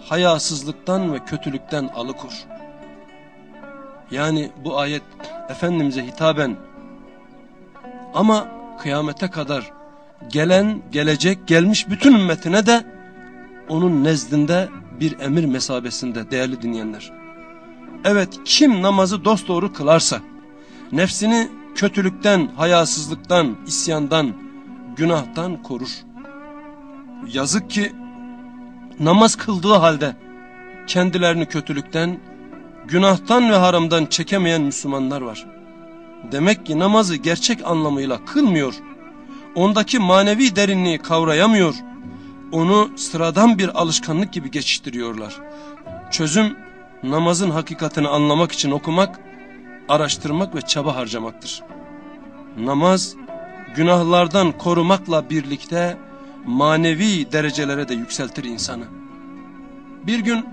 hayasızlıktan ve kötülükten alıkur. Yani bu ayet Efendimiz'e hitaben ama kıyamete kadar gelen, gelecek, gelmiş bütün ümmetine de onun nezdinde bir emir mesabesinde değerli dinleyenler. Evet kim namazı dosdoğru kılarsa, nefsini kötülükten, hayasızlıktan, isyandan, günahtan korur. Yazık ki namaz kıldığı halde kendilerini kötülükten, günahtan ve haramdan çekemeyen Müslümanlar var. Demek ki namazı gerçek anlamıyla kılmıyor, ondaki manevi derinliği kavrayamıyor, onu sıradan bir alışkanlık gibi geçiştiriyorlar. Çözüm namazın hakikatini anlamak için okumak, araştırmak ve çaba harcamaktır. Namaz günahlardan korumakla birlikte manevi derecelere de yükseltir insanı. Bir gün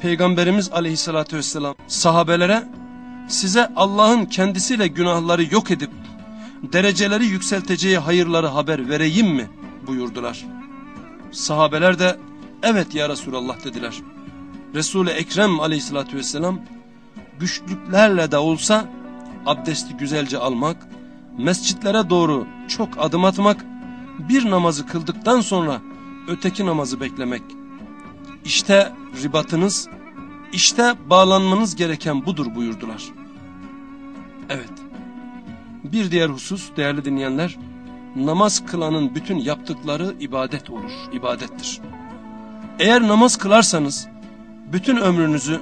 Peygamberimiz aleyhissalatü vesselam sahabelere size Allah'ın kendisiyle günahları yok edip dereceleri yükselteceği hayırları haber vereyim mi buyurdular. Sahabeler de evet ya Resulallah dediler. Resul-i Ekrem aleyhissalatü vesselam güçlüklerle de olsa abdesti güzelce almak, mescitlere doğru çok adım atmak, bir namazı kıldıktan sonra öteki namazı beklemek. İşte ribatınız, işte bağlanmanız gereken budur buyurdular. Evet, bir diğer husus değerli dinleyenler, namaz kılanın bütün yaptıkları ibadet olur, ibadettir. Eğer namaz kılarsanız, bütün ömrünüzü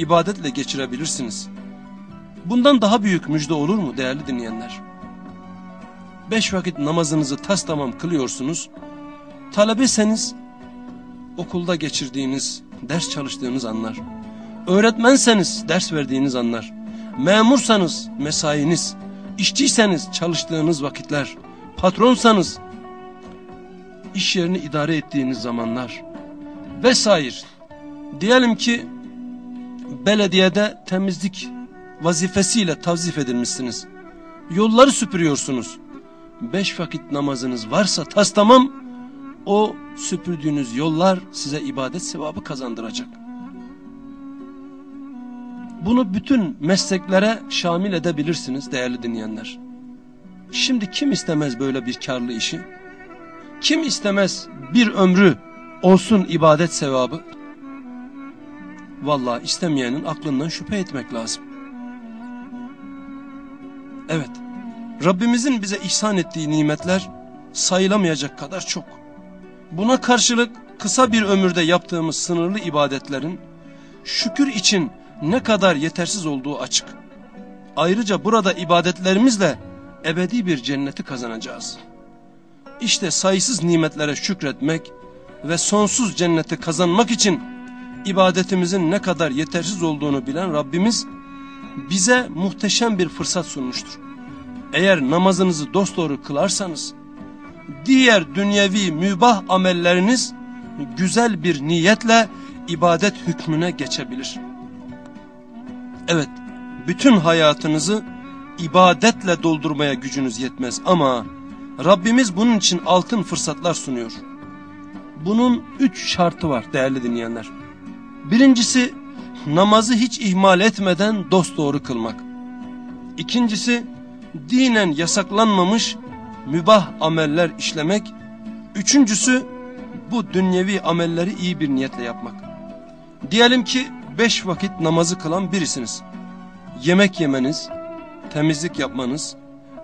ibadetle geçirebilirsiniz. Bundan daha büyük müjde olur mu değerli dinleyenler? Beş vakit namazınızı tas tamam kılıyorsunuz. Talebeseniz okulda geçirdiğiniz, ders çalıştığınız anlar. Öğretmenseniz ders verdiğiniz anlar. Memursanız mesainiz. işçiyseniz çalıştığınız vakitler. Patronsanız iş yerini idare ettiğiniz zamanlar vesaire. Diyelim ki belediyede temizlik vazifesiyle tavzif edilmişsiniz. Yolları süpürüyorsunuz. Beş vakit namazınız varsa tas tamam o süpürdüğünüz yollar size ibadet sevabı kazandıracak. Bunu bütün mesleklere şamil edebilirsiniz değerli dinleyenler. Şimdi kim istemez böyle bir karlı işi? Kim istemez bir ömrü olsun ibadet sevabı? Vallahi istemeyenin aklından şüphe etmek lazım. Evet, Rabbimizin bize ihsan ettiği nimetler sayılamayacak kadar çok. Buna karşılık kısa bir ömürde yaptığımız sınırlı ibadetlerin şükür için ne kadar yetersiz olduğu açık. Ayrıca burada ibadetlerimizle ebedi bir cenneti kazanacağız. İşte sayısız nimetlere şükretmek ve sonsuz cenneti kazanmak için ibadetimizin ne kadar yetersiz olduğunu bilen Rabbimiz bize muhteşem bir fırsat sunmuştur. Eğer namazınızı dosdoğru kılarsanız, diğer dünyevi mübah amelleriniz güzel bir niyetle ibadet hükmüne geçebilir. Evet, bütün hayatınızı ibadetle doldurmaya gücünüz yetmez ama Rabbimiz bunun için altın fırsatlar sunuyor. Bunun üç şartı var değerli dinleyenler. Birincisi namazı hiç ihmal etmeden dosdoğru kılmak. İkincisi dinen yasaklanmamış mübah ameller işlemek. Üçüncüsü bu dünyevi amelleri iyi bir niyetle yapmak. Diyelim ki beş vakit namazı kılan birisiniz. Yemek yemeniz, temizlik yapmanız,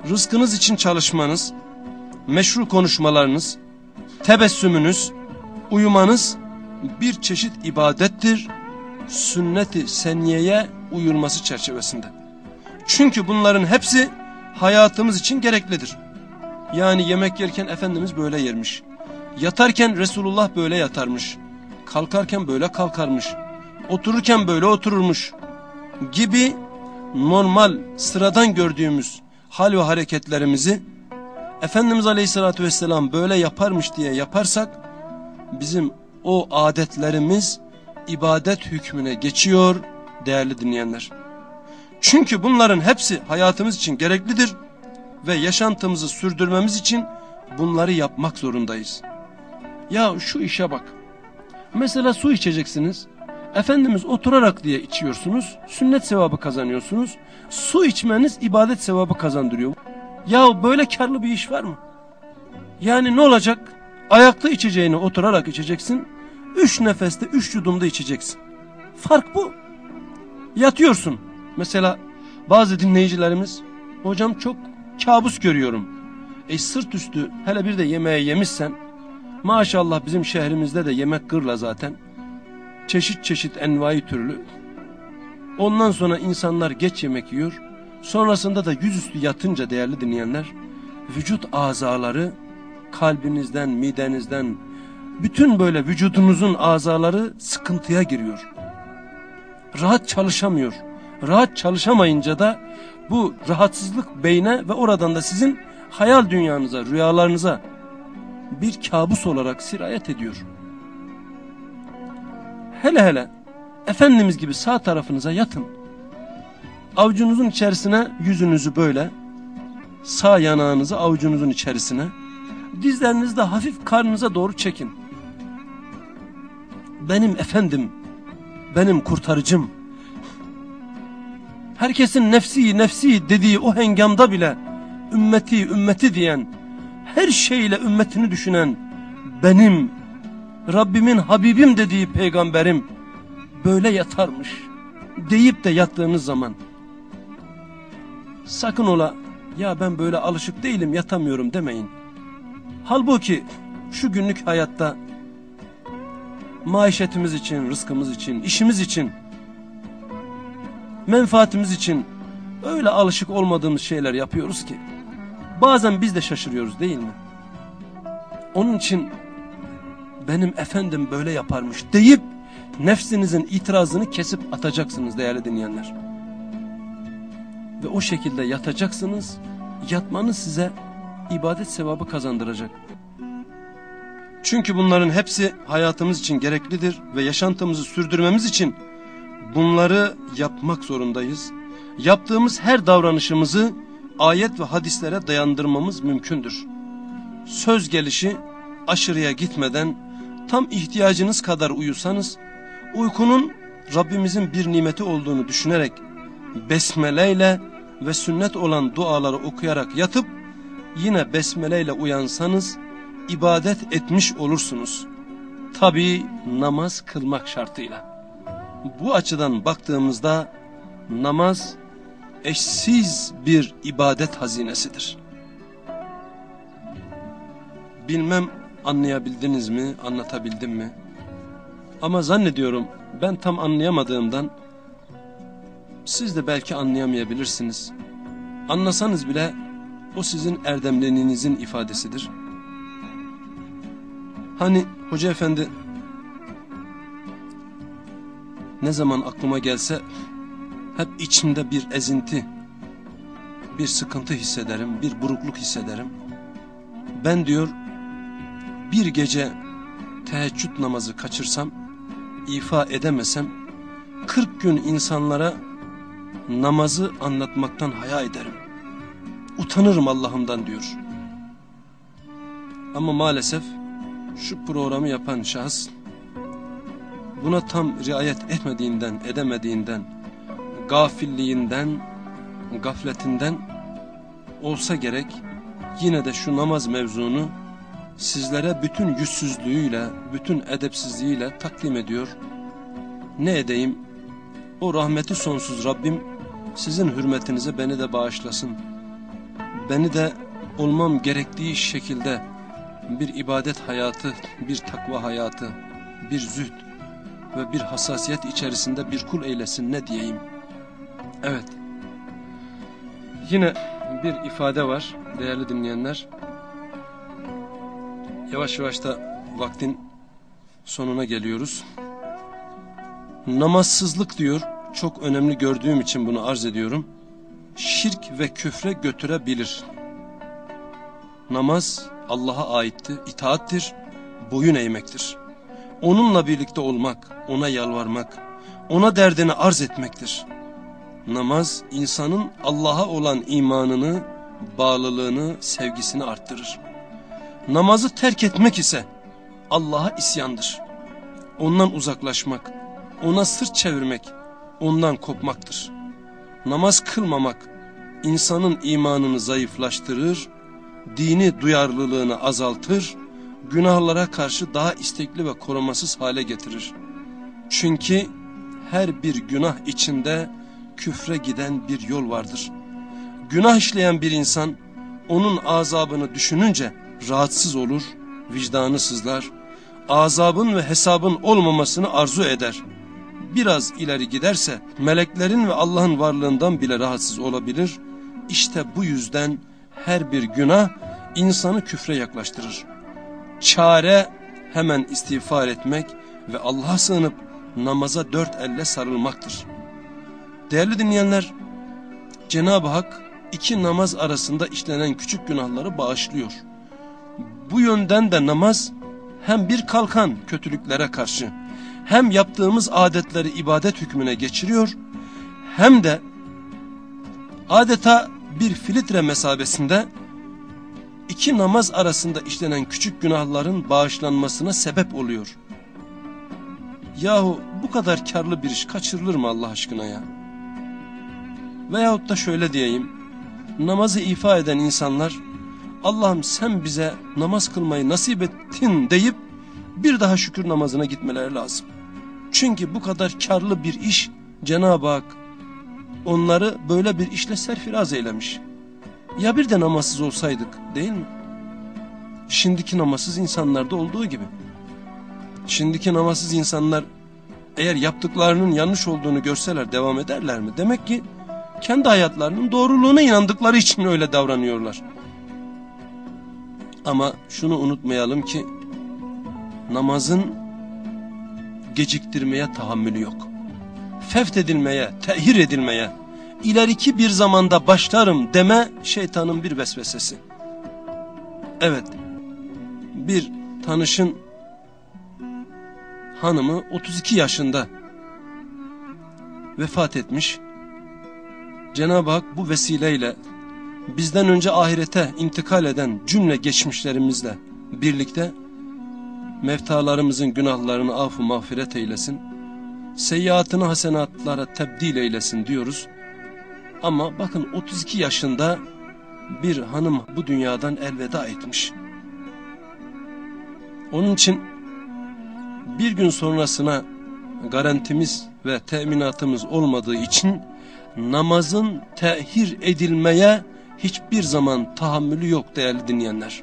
rızkınız için çalışmanız, meşru konuşmalarınız, tebessümünüz, uyumanız bir çeşit ibadettir. Sünneti seniyeye uyulması çerçevesinde. Çünkü bunların hepsi hayatımız için gereklidir. Yani yemek yerken Efendimiz böyle yermiş. Yatarken Resulullah böyle yatarmış. Kalkarken böyle kalkarmış. Otururken böyle otururmuş. Gibi normal sıradan gördüğümüz hal ve hareketlerimizi Efendimiz Aleyhisselatü Vesselam böyle yaparmış diye yaparsak bizim o adetlerimiz ibadet hükmüne geçiyor değerli dinleyenler. Çünkü bunların hepsi hayatımız için gereklidir ve yaşantımızı sürdürmemiz için bunları yapmak zorundayız. Ya şu işe bak. Mesela su içeceksiniz. Efendimiz oturarak diye içiyorsunuz. Sünnet sevabı kazanıyorsunuz. Su içmeniz ibadet sevabı kazandırıyor. Ya böyle karlı bir iş var mı? Yani ne olacak? Ayakta içeceğini oturarak içeceksin. Üç nefeste, üç yudumda içeceksin. Fark bu. Yatıyorsun. Mesela bazı dinleyicilerimiz, hocam çok kabus görüyorum. E sırt üstü hele bir de yemeğe yemişsen, maşallah bizim şehrimizde de yemek gırla zaten. Çeşit çeşit envai türlü. Ondan sonra insanlar geç yemek yiyor. Sonrasında da yüzüstü yatınca değerli dinleyenler, vücut azaları kalbinizden, midenizden, bütün böyle vücudunuzun azaları sıkıntıya giriyor. Rahat çalışamıyor. Rahat çalışamayınca da bu rahatsızlık beyne ve oradan da sizin hayal dünyanıza, rüyalarınıza bir kabus olarak sirayet ediyor. Hele hele Efendimiz gibi sağ tarafınıza yatın. Avucunuzun içerisine yüzünüzü böyle, sağ yanağınızı avucunuzun içerisine, dizlerinizi de hafif karnınıza doğru çekin. Benim efendim, benim kurtarıcım. Herkesin nefsi nefsi dediği o hengamda bile ümmeti ümmeti diyen, her şeyle ümmetini düşünen benim, Rabbimin Habibim dediği peygamberim böyle yatarmış deyip de yattığınız zaman sakın ola ya ben böyle alışık değilim yatamıyorum demeyin. Halbuki şu günlük hayatta maişetimiz için, rızkımız için, işimiz için, menfaatimiz için öyle alışık olmadığımız şeyler yapıyoruz ki bazen biz de şaşırıyoruz değil mi? Onun için benim efendim böyle yaparmış deyip nefsinizin itirazını kesip atacaksınız değerli dinleyenler. Ve o şekilde yatacaksınız, yatmanız size ibadet sevabı kazandıracak. Çünkü bunların hepsi hayatımız için gereklidir ve yaşantımızı sürdürmemiz için bunları yapmak zorundayız. Yaptığımız her davranışımızı ayet ve hadislere dayandırmamız mümkündür. Söz gelişi aşırıya gitmeden tam ihtiyacınız kadar uyusanız, uykunun Rabbimizin bir nimeti olduğunu düşünerek besmeleyle ve sünnet olan duaları okuyarak yatıp yine besmeleyle uyansanız ibadet etmiş olursunuz. Tabi namaz kılmak şartıyla. Bu açıdan baktığımızda namaz eşsiz bir ibadet hazinesidir. Bilmem anlayabildiniz mi, anlatabildim mi? Ama zannediyorum ben tam anlayamadığımdan siz de belki anlayamayabilirsiniz. Anlasanız bile o sizin erdemliliğinizin ifadesidir. Hani hoca efendi ne zaman aklıma gelse hep içimde bir ezinti, bir sıkıntı hissederim, bir burukluk hissederim. Ben diyor bir gece teheccüd namazı kaçırsam, ifa edemesem, 40 gün insanlara namazı anlatmaktan haya ederim. Utanırım Allah'ımdan diyor. Ama maalesef şu programı yapan şahıs buna tam riayet etmediğinden, edemediğinden, gafilliğinden, gafletinden olsa gerek yine de şu namaz mevzunu sizlere bütün yüzsüzlüğüyle, bütün edepsizliğiyle takdim ediyor. Ne edeyim? O rahmeti sonsuz Rabbim sizin hürmetinize beni de bağışlasın. Beni de olmam gerektiği şekilde bir ibadet hayatı, bir takva hayatı, bir zühd ve bir hassasiyet içerisinde bir kul eylesin ne diyeyim. Evet. Yine bir ifade var değerli dinleyenler. Yavaş yavaş da vaktin sonuna geliyoruz. Namazsızlık diyor, çok önemli gördüğüm için bunu arz ediyorum. Şirk ve küfre götürebilir. Namaz Allah'a aitti, itaattir, boyun eğmektir. Onunla birlikte olmak, ona yalvarmak, ona derdini arz etmektir. Namaz insanın Allah'a olan imanını, bağlılığını, sevgisini arttırır. Namazı terk etmek ise Allah'a isyandır. Ondan uzaklaşmak, ona sırt çevirmek, ondan kopmaktır. Namaz kılmamak insanın imanını zayıflaştırır, dini duyarlılığını azaltır, günahlara karşı daha istekli ve korumasız hale getirir. Çünkü her bir günah içinde küfre giden bir yol vardır. Günah işleyen bir insan onun azabını düşününce rahatsız olur, vicdanı sızlar, azabın ve hesabın olmamasını arzu eder. Biraz ileri giderse meleklerin ve Allah'ın varlığından bile rahatsız olabilir. İşte bu yüzden her bir günah insanı küfre yaklaştırır. Çare hemen istiğfar etmek ve Allah'a sığınıp namaza dört elle sarılmaktır. Değerli dinleyenler, Cenab-ı Hak iki namaz arasında işlenen küçük günahları bağışlıyor. Bu yönden de namaz hem bir kalkan kötülüklere karşı hem yaptığımız adetleri ibadet hükmüne geçiriyor hem de adeta bir filtre mesabesinde iki namaz arasında işlenen küçük günahların bağışlanmasına sebep oluyor. Yahu bu kadar karlı bir iş kaçırılır mı Allah aşkına ya? Veyahut da şöyle diyeyim. Namazı ifa eden insanlar Allah'ım sen bize namaz kılmayı nasip ettin deyip bir daha şükür namazına gitmeleri lazım. Çünkü bu kadar karlı bir iş Cenab-ı Hak onları böyle bir işle serfiraz eylemiş. Ya bir de namazsız olsaydık değil mi? Şimdiki namazsız insanlarda olduğu gibi. Şimdiki namazsız insanlar eğer yaptıklarının yanlış olduğunu görseler devam ederler mi? Demek ki kendi hayatlarının doğruluğuna inandıkları için öyle davranıyorlar. Ama şunu unutmayalım ki namazın geciktirmeye tahammülü yok. Feft edilmeye, tehir edilmeye, ileriki bir zamanda başlarım deme şeytanın bir vesvesesi. Evet, bir tanışın hanımı 32 yaşında vefat etmiş. Cenab-ı Hak bu vesileyle bizden önce ahirete intikal eden cümle geçmişlerimizle birlikte mevtalarımızın günahlarını affı mağfiret eylesin. Seyyiatını hasenatlara tebdil eylesin diyoruz. Ama bakın 32 yaşında bir hanım bu dünyadan elveda etmiş. Onun için bir gün sonrasına garantimiz ve teminatımız olmadığı için namazın tehir edilmeye hiçbir zaman tahammülü yok değerli dinleyenler.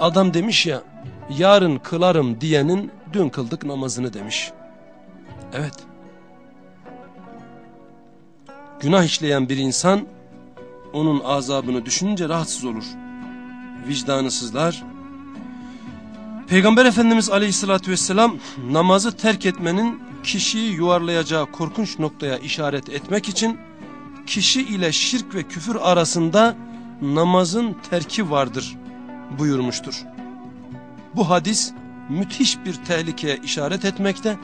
Adam demiş ya yarın kılarım diyenin dün kıldık namazını demiş. Evet. Günah işleyen bir insan onun azabını düşününce rahatsız olur. Vicdanı sızlar. Peygamber Efendimiz aleyhissalatü vesselam namazı terk etmenin kişiyi yuvarlayacağı korkunç noktaya işaret etmek için kişi ile şirk ve küfür arasında namazın terki vardır buyurmuştur. Bu hadis müthiş bir tehlikeye işaret etmekte,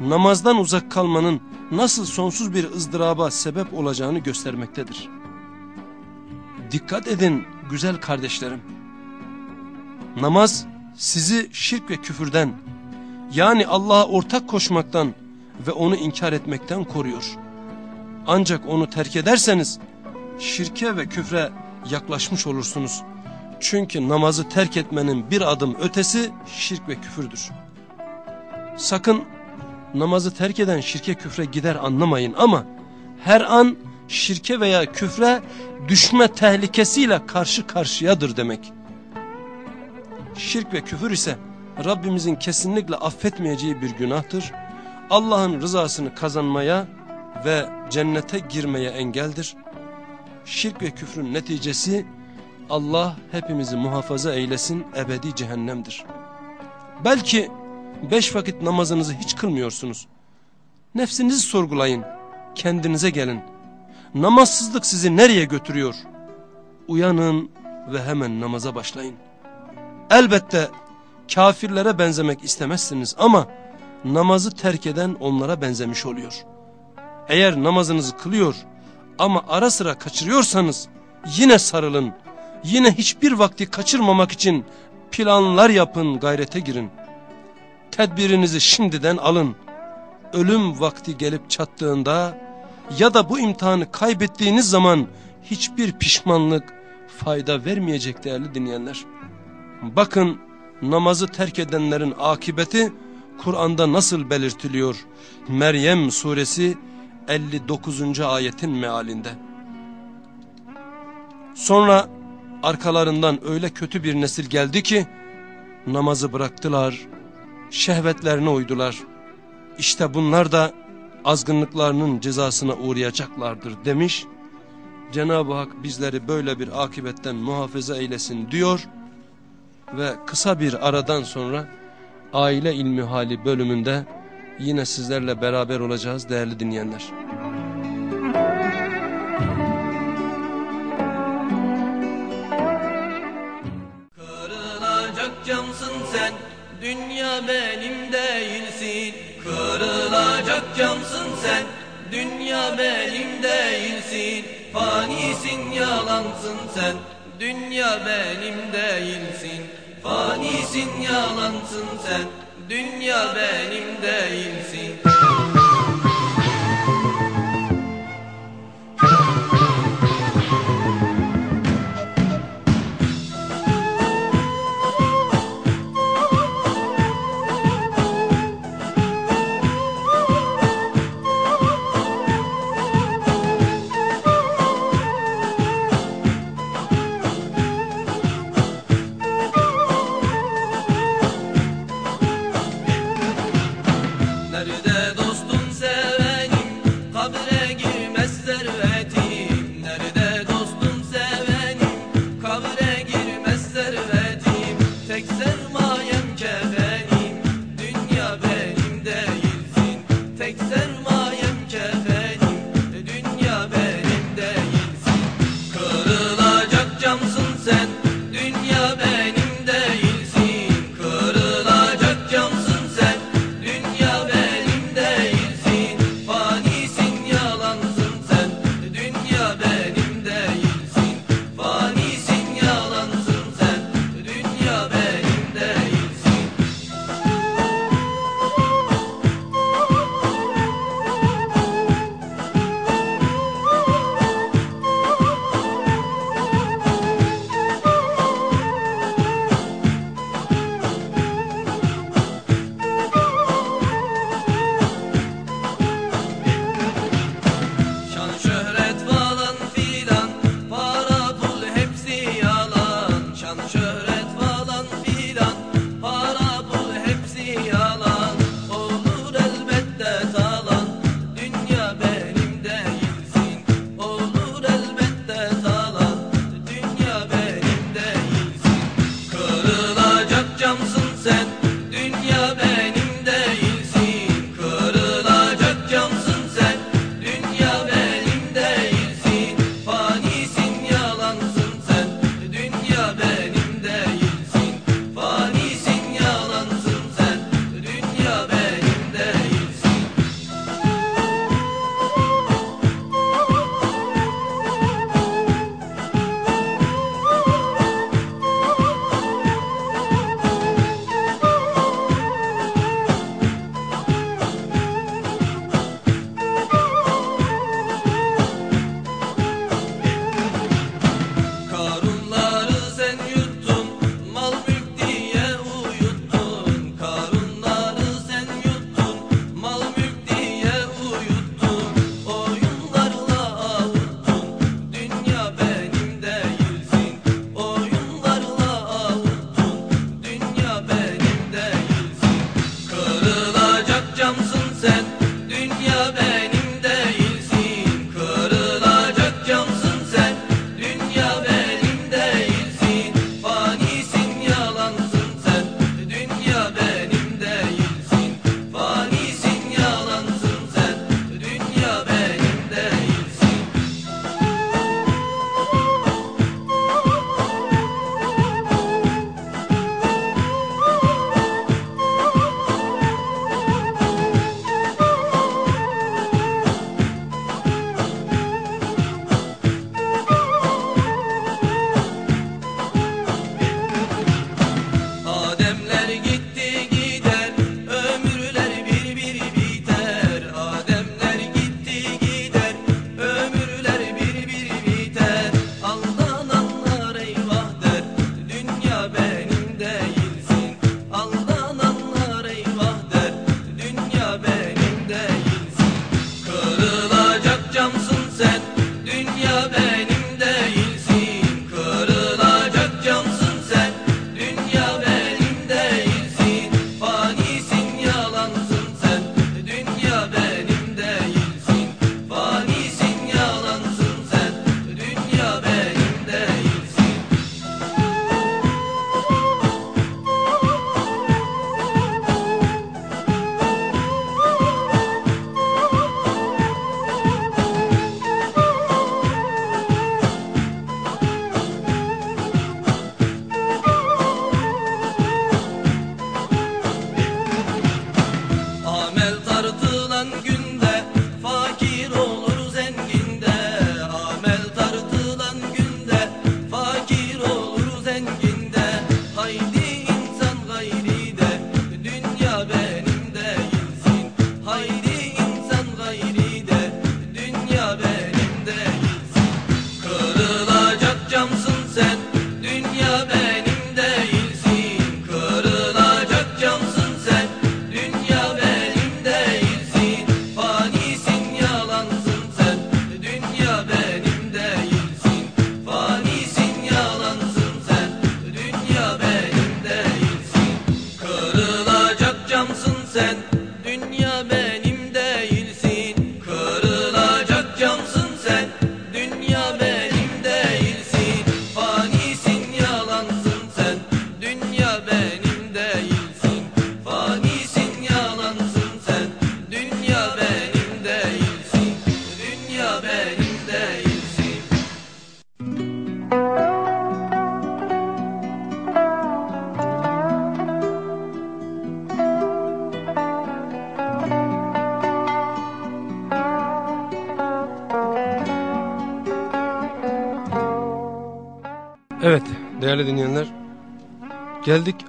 namazdan uzak kalmanın nasıl sonsuz bir ızdıraba sebep olacağını göstermektedir. Dikkat edin güzel kardeşlerim. Namaz sizi şirk ve küfürden yani Allah'a ortak koşmaktan ve onu inkar etmekten koruyor. Ancak onu terk ederseniz şirke ve küfre yaklaşmış olursunuz. Çünkü namazı terk etmenin bir adım ötesi şirk ve küfürdür. Sakın namazı terk eden şirke küfre gider anlamayın ama her an şirke veya küfre düşme tehlikesiyle karşı karşıyadır demek. Şirk ve küfür ise Rabbimizin kesinlikle affetmeyeceği bir günahtır. Allah'ın rızasını kazanmaya ve cennete girmeye engeldir. Şirk ve küfrün neticesi Allah hepimizi muhafaza eylesin ebedi cehennemdir. Belki beş vakit namazınızı hiç kılmıyorsunuz. Nefsinizi sorgulayın, kendinize gelin. Namazsızlık sizi nereye götürüyor? Uyanın ve hemen namaza başlayın. Elbette kafirlere benzemek istemezsiniz ama namazı terk eden onlara benzemiş oluyor. Eğer namazınızı kılıyor ama ara sıra kaçırıyorsanız yine sarılın. Yine hiçbir vakti kaçırmamak için planlar yapın, gayrete girin. Tedbirinizi şimdiden alın. Ölüm vakti gelip çattığında ya da bu imtihanı kaybettiğiniz zaman hiçbir pişmanlık fayda vermeyecek değerli dinleyenler. Bakın namazı terk edenlerin akıbeti Kur'an'da nasıl belirtiliyor? Meryem suresi 59. ayetin mealinde. Sonra arkalarından öyle kötü bir nesil geldi ki namazı bıraktılar, şehvetlerine uydular. İşte bunlar da azgınlıklarının cezasına uğrayacaklardır demiş. Cenab-ı Hak bizleri böyle bir akibetten muhafaza eylesin diyor ve kısa bir aradan sonra aile ilmi hali bölümünde yine sizlerle beraber olacağız değerli dinleyenler. Dünya benim değilsin. Kırılacak camsın sen, dünya benim değilsin. Fanisin yalansın sen, dünya benim değilsin. Fanisin yalansın sen, dünya benim değilsin.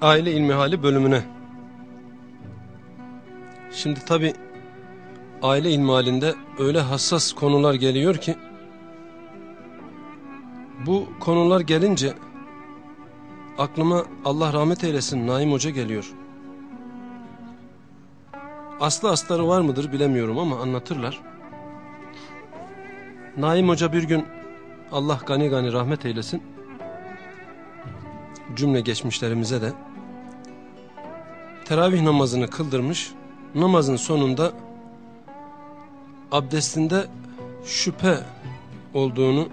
Aile ilmihali bölümüne. Şimdi tabi aile ilmihalinde öyle hassas konular geliyor ki bu konular gelince aklıma Allah rahmet eylesin Naim Hoca geliyor. Aslı astarı var mıdır bilemiyorum ama anlatırlar. Naim Hoca bir gün Allah gani gani rahmet eylesin cümle geçmişlerimize de teravih namazını kıldırmış namazın sonunda abdestinde şüphe olduğunu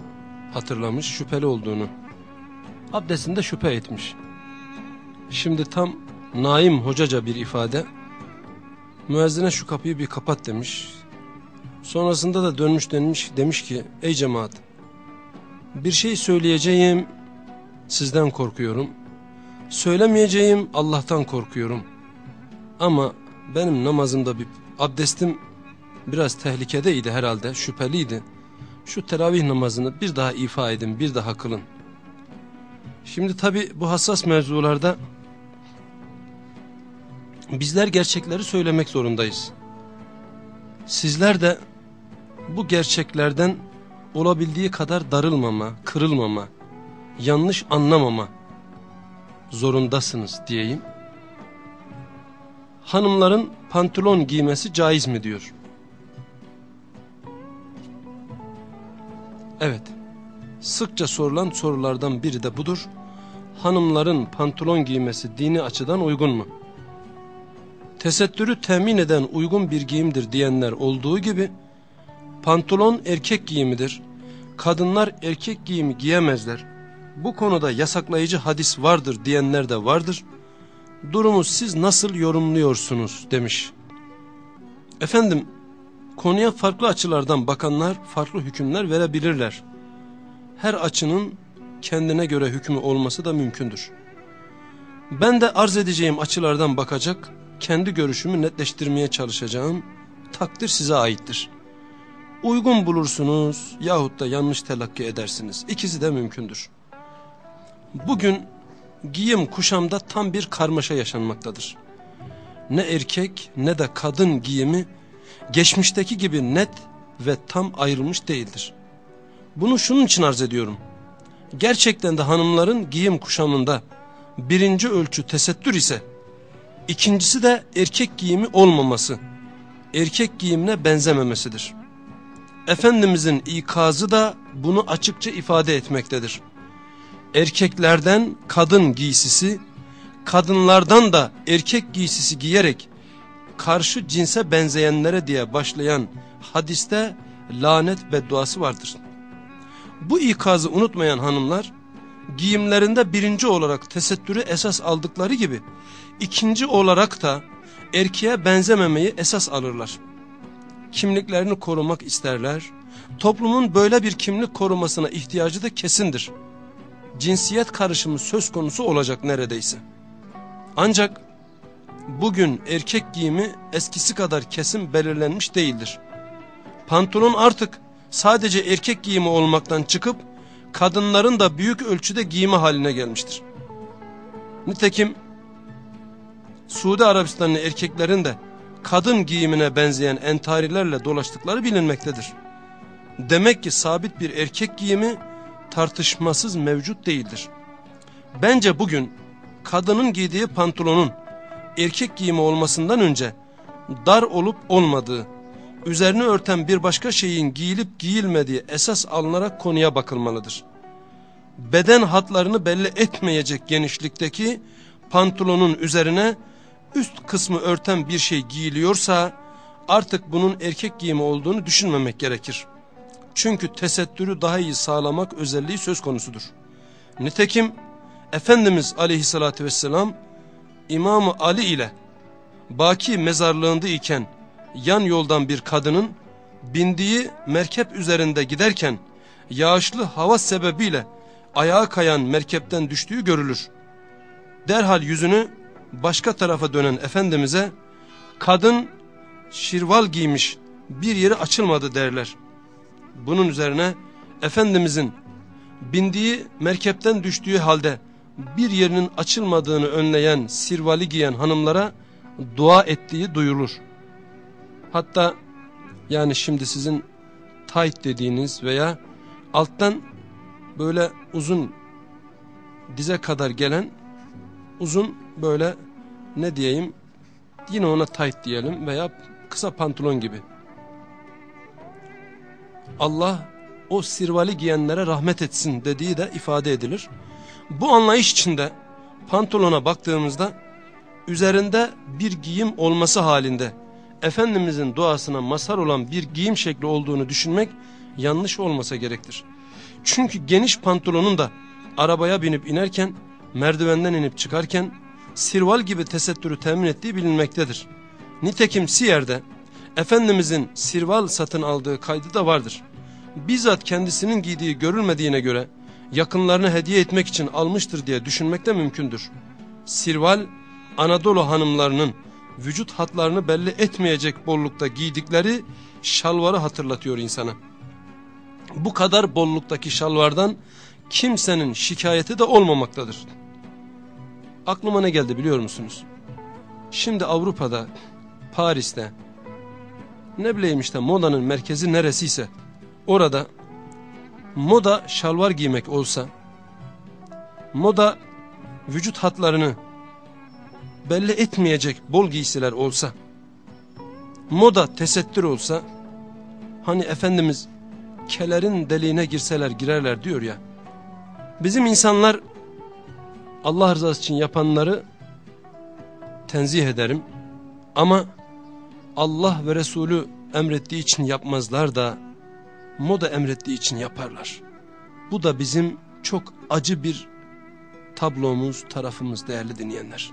hatırlamış şüpheli olduğunu abdestinde şüphe etmiş. Şimdi tam Naim hocaca bir ifade müezzine şu kapıyı bir kapat demiş. Sonrasında da dönmüş dönmüş demiş ki ey cemaat bir şey söyleyeceğim sizden korkuyorum. Söylemeyeceğim Allah'tan korkuyorum. Ama benim namazımda bir abdestim biraz tehlikedeydi herhalde, şüpheliydi. Şu teravih namazını bir daha ifa edin, bir daha kılın. Şimdi tabi bu hassas mevzularda bizler gerçekleri söylemek zorundayız. Sizler de bu gerçeklerden olabildiği kadar darılmama, kırılmama, yanlış anlamama zorundasınız diyeyim. Hanımların pantolon giymesi caiz mi diyor. Evet, sıkça sorulan sorulardan biri de budur. Hanımların pantolon giymesi dini açıdan uygun mu? Tesettürü temin eden uygun bir giyimdir diyenler olduğu gibi, pantolon erkek giyimidir, kadınlar erkek giyimi giyemezler, bu konuda yasaklayıcı hadis vardır diyenler de vardır. Durumu siz nasıl yorumluyorsunuz demiş. Efendim konuya farklı açılardan bakanlar farklı hükümler verebilirler. Her açının kendine göre hükmü olması da mümkündür. Ben de arz edeceğim açılardan bakacak, kendi görüşümü netleştirmeye çalışacağım, takdir size aittir. Uygun bulursunuz yahut da yanlış telakki edersiniz. İkisi de mümkündür. Bugün giyim kuşamda tam bir karmaşa yaşanmaktadır. Ne erkek ne de kadın giyimi geçmişteki gibi net ve tam ayrılmış değildir. Bunu şunun için arz ediyorum. Gerçekten de hanımların giyim kuşamında birinci ölçü tesettür ise ikincisi de erkek giyimi olmaması, erkek giyimine benzememesidir. Efendimizin ikazı da bunu açıkça ifade etmektedir erkeklerden kadın giysisi, kadınlardan da erkek giysisi giyerek karşı cinse benzeyenlere diye başlayan hadiste lanet bedduası vardır. Bu ikazı unutmayan hanımlar giyimlerinde birinci olarak tesettürü esas aldıkları gibi ikinci olarak da erkeğe benzememeyi esas alırlar. Kimliklerini korumak isterler. Toplumun böyle bir kimlik korumasına ihtiyacı da kesindir cinsiyet karışımı söz konusu olacak neredeyse. Ancak bugün erkek giyimi eskisi kadar kesin belirlenmiş değildir. Pantolon artık sadece erkek giyimi olmaktan çıkıp kadınların da büyük ölçüde giyimi haline gelmiştir. Nitekim Suudi Arabistan'ın erkeklerin de kadın giyimine benzeyen entarilerle dolaştıkları bilinmektedir. Demek ki sabit bir erkek giyimi tartışmasız mevcut değildir. Bence bugün kadının giydiği pantolonun erkek giyimi olmasından önce dar olup olmadığı, üzerine örten bir başka şeyin giyilip giyilmediği esas alınarak konuya bakılmalıdır. Beden hatlarını belli etmeyecek genişlikteki pantolonun üzerine üst kısmı örten bir şey giyiliyorsa artık bunun erkek giyimi olduğunu düşünmemek gerekir. Çünkü tesettürü daha iyi sağlamak özelliği söz konusudur. Nitekim Efendimiz aleyhissalatü vesselam İmamı Ali ile Baki mezarlığında iken yan yoldan bir kadının bindiği merkep üzerinde giderken yağışlı hava sebebiyle ayağa kayan merkepten düştüğü görülür. Derhal yüzünü başka tarafa dönen Efendimiz'e kadın şirval giymiş bir yeri açılmadı derler. Bunun üzerine Efendimizin bindiği merkepten düştüğü halde bir yerinin açılmadığını önleyen sirvali giyen hanımlara dua ettiği duyulur. Hatta yani şimdi sizin tight dediğiniz veya alttan böyle uzun dize kadar gelen uzun böyle ne diyeyim yine ona tight diyelim veya kısa pantolon gibi. Allah o sirvali giyenlere rahmet etsin dediği de ifade edilir. Bu anlayış içinde pantolona baktığımızda üzerinde bir giyim olması halinde Efendimizin duasına mazhar olan bir giyim şekli olduğunu düşünmek yanlış olmasa gerektir. Çünkü geniş pantolonun da arabaya binip inerken, merdivenden inip çıkarken sirval gibi tesettürü temin ettiği bilinmektedir. Nitekim Siyer'de Efendimizin sirval satın aldığı kaydı da vardır. Bizzat kendisinin giydiği görülmediğine göre yakınlarını hediye etmek için almıştır diye düşünmek de mümkündür. Sirval Anadolu hanımlarının vücut hatlarını belli etmeyecek bollukta giydikleri şalvarı hatırlatıyor insana. Bu kadar bolluktaki şalvardan kimsenin şikayeti de olmamaktadır. Aklıma ne geldi biliyor musunuz? Şimdi Avrupa'da, Paris'te, ne bileyim işte modanın merkezi neresiyse. Orada moda şalvar giymek olsa, moda vücut hatlarını belli etmeyecek bol giysiler olsa, moda tesettür olsa, hani Efendimiz kelerin deliğine girseler girerler diyor ya, bizim insanlar Allah rızası için yapanları tenzih ederim. Ama Allah ve Resulü emrettiği için yapmazlar da moda emrettiği için yaparlar. Bu da bizim çok acı bir tablomuz, tarafımız değerli dinleyenler.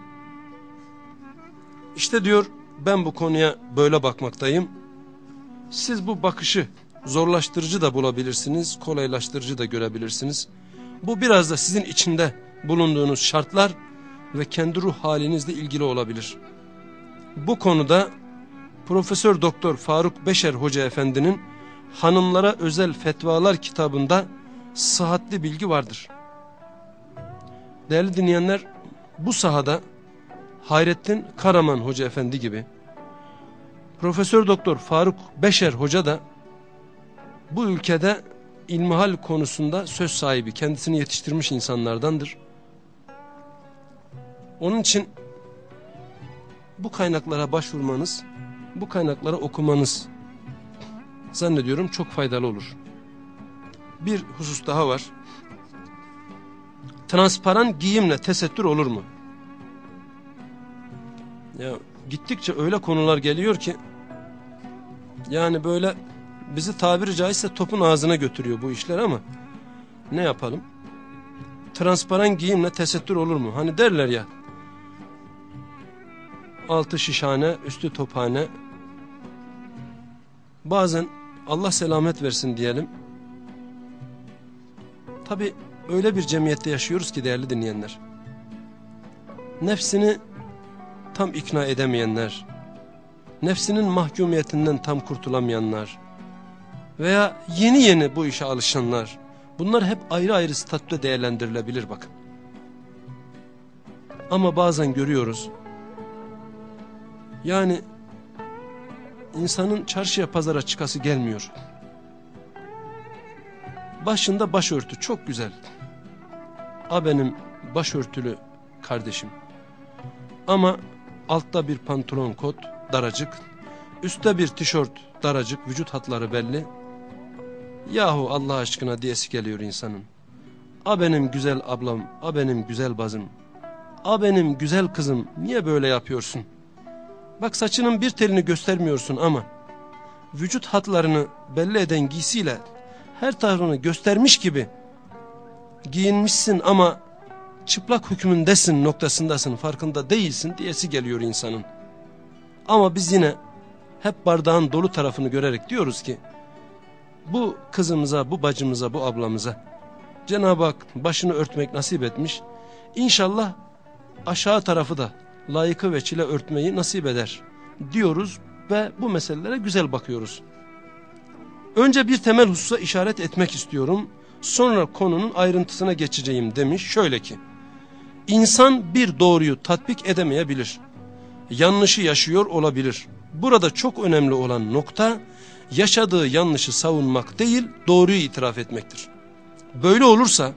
İşte diyor ben bu konuya böyle bakmaktayım. Siz bu bakışı zorlaştırıcı da bulabilirsiniz, kolaylaştırıcı da görebilirsiniz. Bu biraz da sizin içinde bulunduğunuz şartlar ve kendi ruh halinizle ilgili olabilir. Bu konuda Profesör Doktor Faruk Beşer Hoca Efendi'nin Hanımlara Özel Fetvalar kitabında sıhhatli bilgi vardır. Değerli dinleyenler bu sahada Hayrettin Karaman Hoca Efendi gibi Profesör Doktor Faruk Beşer Hoca da bu ülkede ilmihal konusunda söz sahibi kendisini yetiştirmiş insanlardandır. Onun için bu kaynaklara başvurmanız, bu kaynaklara okumanız zannediyorum çok faydalı olur. Bir husus daha var. Transparan giyimle tesettür olur mu? Ya gittikçe öyle konular geliyor ki yani böyle bizi tabiri caizse topun ağzına götürüyor bu işler ama ne yapalım? Transparan giyimle tesettür olur mu? Hani derler ya altı şişhane, üstü tophane. Bazen Allah selamet versin diyelim. Tabi öyle bir cemiyette yaşıyoruz ki değerli dinleyenler. Nefsini tam ikna edemeyenler, nefsinin mahkumiyetinden tam kurtulamayanlar veya yeni yeni bu işe alışanlar, bunlar hep ayrı ayrı statüde değerlendirilebilir bakın. Ama bazen görüyoruz, yani insanın çarşıya pazara çıkası gelmiyor. Başında başörtü çok güzel. A benim başörtülü kardeşim. Ama altta bir pantolon kot daracık. Üstte bir tişört daracık vücut hatları belli. Yahu Allah aşkına diyesi geliyor insanın. A benim güzel ablam, a benim güzel bazım. A benim güzel kızım niye böyle yapıyorsun? Bak saçının bir telini göstermiyorsun ama vücut hatlarını belli eden giysiyle her tarafını göstermiş gibi giyinmişsin ama çıplak hükmündesin noktasındasın farkında değilsin diyesi geliyor insanın. Ama biz yine hep bardağın dolu tarafını görerek diyoruz ki bu kızımıza, bu bacımıza, bu ablamıza Cenab-ı Hak başını örtmek nasip etmiş. İnşallah aşağı tarafı da layıkı ve çile örtmeyi nasip eder diyoruz ve bu meselelere güzel bakıyoruz. Önce bir temel hususa işaret etmek istiyorum. Sonra konunun ayrıntısına geçeceğim demiş. Şöyle ki, insan bir doğruyu tatbik edemeyebilir. Yanlışı yaşıyor olabilir. Burada çok önemli olan nokta, yaşadığı yanlışı savunmak değil, doğruyu itiraf etmektir. Böyle olursa,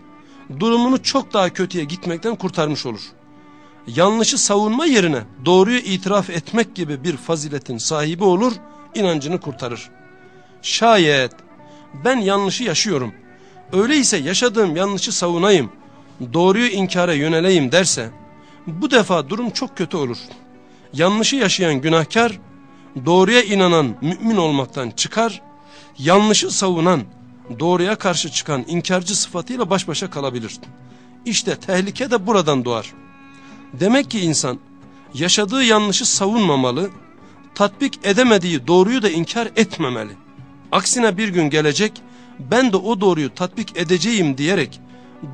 durumunu çok daha kötüye gitmekten kurtarmış olur. Yanlışı savunma yerine doğruyu itiraf etmek gibi bir faziletin sahibi olur, inancını kurtarır. Şayet ben yanlışı yaşıyorum, öyleyse yaşadığım yanlışı savunayım, doğruyu inkara yöneleyim derse, bu defa durum çok kötü olur. Yanlışı yaşayan günahkar, doğruya inanan mümin olmaktan çıkar, yanlışı savunan, doğruya karşı çıkan inkarcı sıfatıyla baş başa kalabilir. İşte tehlike de buradan doğar. Demek ki insan yaşadığı yanlışı savunmamalı, tatbik edemediği doğruyu da inkar etmemeli. Aksine bir gün gelecek ben de o doğruyu tatbik edeceğim diyerek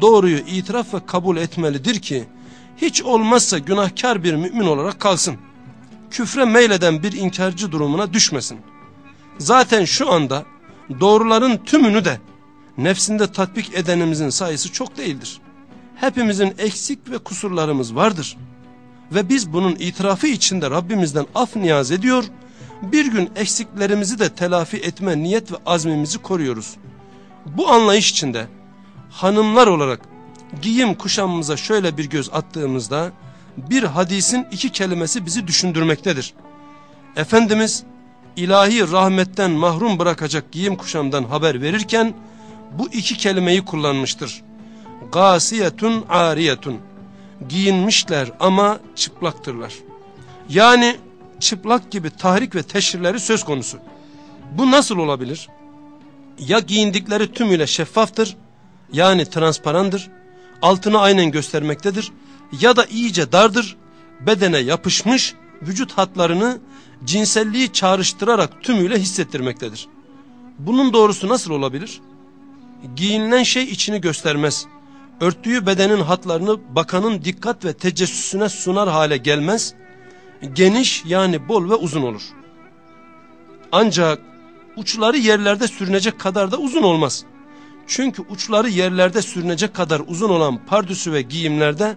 doğruyu itiraf ve kabul etmelidir ki hiç olmazsa günahkar bir mümin olarak kalsın. Küfre meyleden bir inkarcı durumuna düşmesin. Zaten şu anda doğruların tümünü de nefsinde tatbik edenimizin sayısı çok değildir. Hepimizin eksik ve kusurlarımız vardır. Ve biz bunun itirafı içinde Rabbimizden af niyaz ediyor bir gün eksiklerimizi de telafi etme niyet ve azmimizi koruyoruz. Bu anlayış içinde hanımlar olarak giyim kuşamımıza şöyle bir göz attığımızda bir hadisin iki kelimesi bizi düşündürmektedir. Efendimiz ilahi rahmetten mahrum bırakacak giyim kuşamdan haber verirken bu iki kelimeyi kullanmıştır. Gasiyetun ariyetun giyinmişler ama çıplaktırlar. Yani çıplak gibi tahrik ve teşhirleri söz konusu. Bu nasıl olabilir? Ya giyindikleri tümüyle şeffaftır, yani transparandır, altını aynen göstermektedir ya da iyice dardır, bedene yapışmış, vücut hatlarını cinselliği çağrıştırarak tümüyle hissettirmektedir. Bunun doğrusu nasıl olabilir? Giyinilen şey içini göstermez. Örttüğü bedenin hatlarını bakanın dikkat ve tecessüsüne sunar hale gelmez geniş yani bol ve uzun olur. Ancak uçları yerlerde sürünecek kadar da uzun olmaz. Çünkü uçları yerlerde sürünecek kadar uzun olan pardüsü ve giyimlerde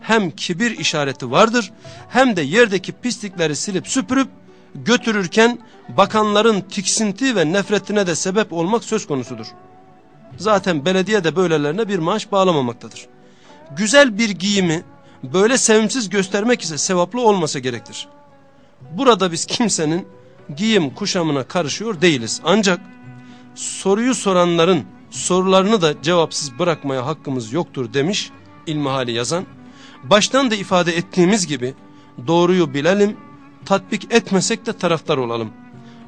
hem kibir işareti vardır hem de yerdeki pislikleri silip süpürüp götürürken bakanların tiksinti ve nefretine de sebep olmak söz konusudur. Zaten belediye de böylelerine bir maaş bağlamamaktadır. Güzel bir giyimi böyle sevimsiz göstermek ise sevaplı olmasa gerektir. Burada biz kimsenin giyim kuşamına karışıyor değiliz. Ancak soruyu soranların sorularını da cevapsız bırakmaya hakkımız yoktur demiş İlmihali yazan. Baştan da ifade ettiğimiz gibi doğruyu bilelim, tatbik etmesek de taraftar olalım.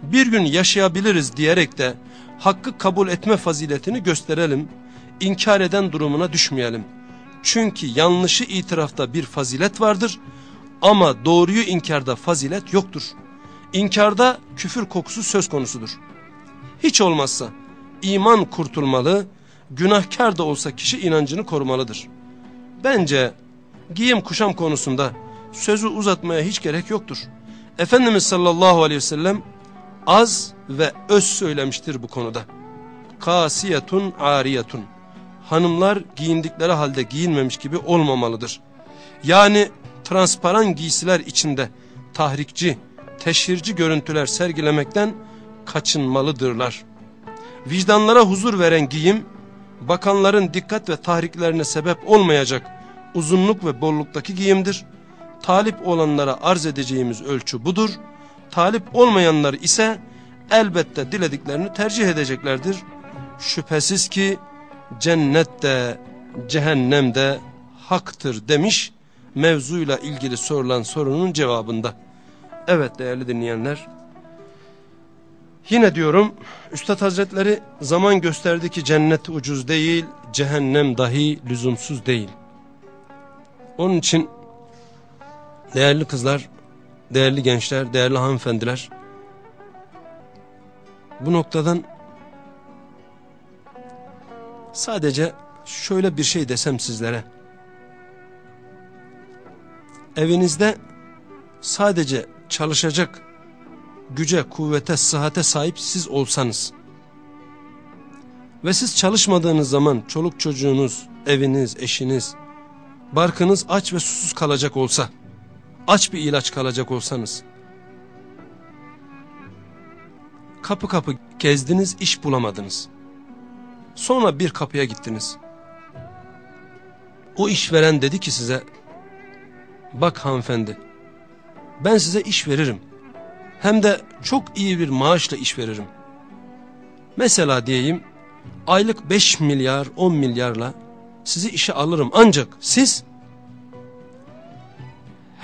Bir gün yaşayabiliriz diyerek de hakkı kabul etme faziletini gösterelim, inkar eden durumuna düşmeyelim. Çünkü yanlışı itirafta bir fazilet vardır ama doğruyu inkarda fazilet yoktur. İnkarda küfür kokusu söz konusudur. Hiç olmazsa iman kurtulmalı, günahkar da olsa kişi inancını korumalıdır. Bence giyim kuşam konusunda sözü uzatmaya hiç gerek yoktur. Efendimiz sallallahu aleyhi ve sellem az ve öz söylemiştir bu konuda. Kasiyetun ariyetun. Hanımlar giyindikleri halde giyinmemiş gibi olmamalıdır. Yani transparan giysiler içinde tahrikçi, teşhirci görüntüler sergilemekten kaçınmalıdırlar. Vicdanlara huzur veren giyim, bakanların dikkat ve tahriklerine sebep olmayacak uzunluk ve bolluktaki giyimdir. Talip olanlara arz edeceğimiz ölçü budur. Talip olmayanlar ise elbette dilediklerini tercih edeceklerdir. Şüphesiz ki cennet de cehennem de haktır demiş mevzuyla ilgili sorulan sorunun cevabında. Evet değerli dinleyenler. Yine diyorum Üstad Hazretleri zaman gösterdi ki cennet ucuz değil, cehennem dahi lüzumsuz değil. Onun için değerli kızlar, değerli gençler, değerli hanımefendiler bu noktadan sadece şöyle bir şey desem sizlere. Evinizde sadece çalışacak güce, kuvvete, sıhhate sahip siz olsanız ve siz çalışmadığınız zaman çoluk çocuğunuz, eviniz, eşiniz, barkınız aç ve susuz kalacak olsa, aç bir ilaç kalacak olsanız, kapı kapı gezdiniz, iş bulamadınız. Sonra bir kapıya gittiniz. O işveren dedi ki size, bak hanımefendi, ben size iş veririm. Hem de çok iyi bir maaşla iş veririm. Mesela diyeyim, aylık 5 milyar, 10 milyarla sizi işe alırım. Ancak siz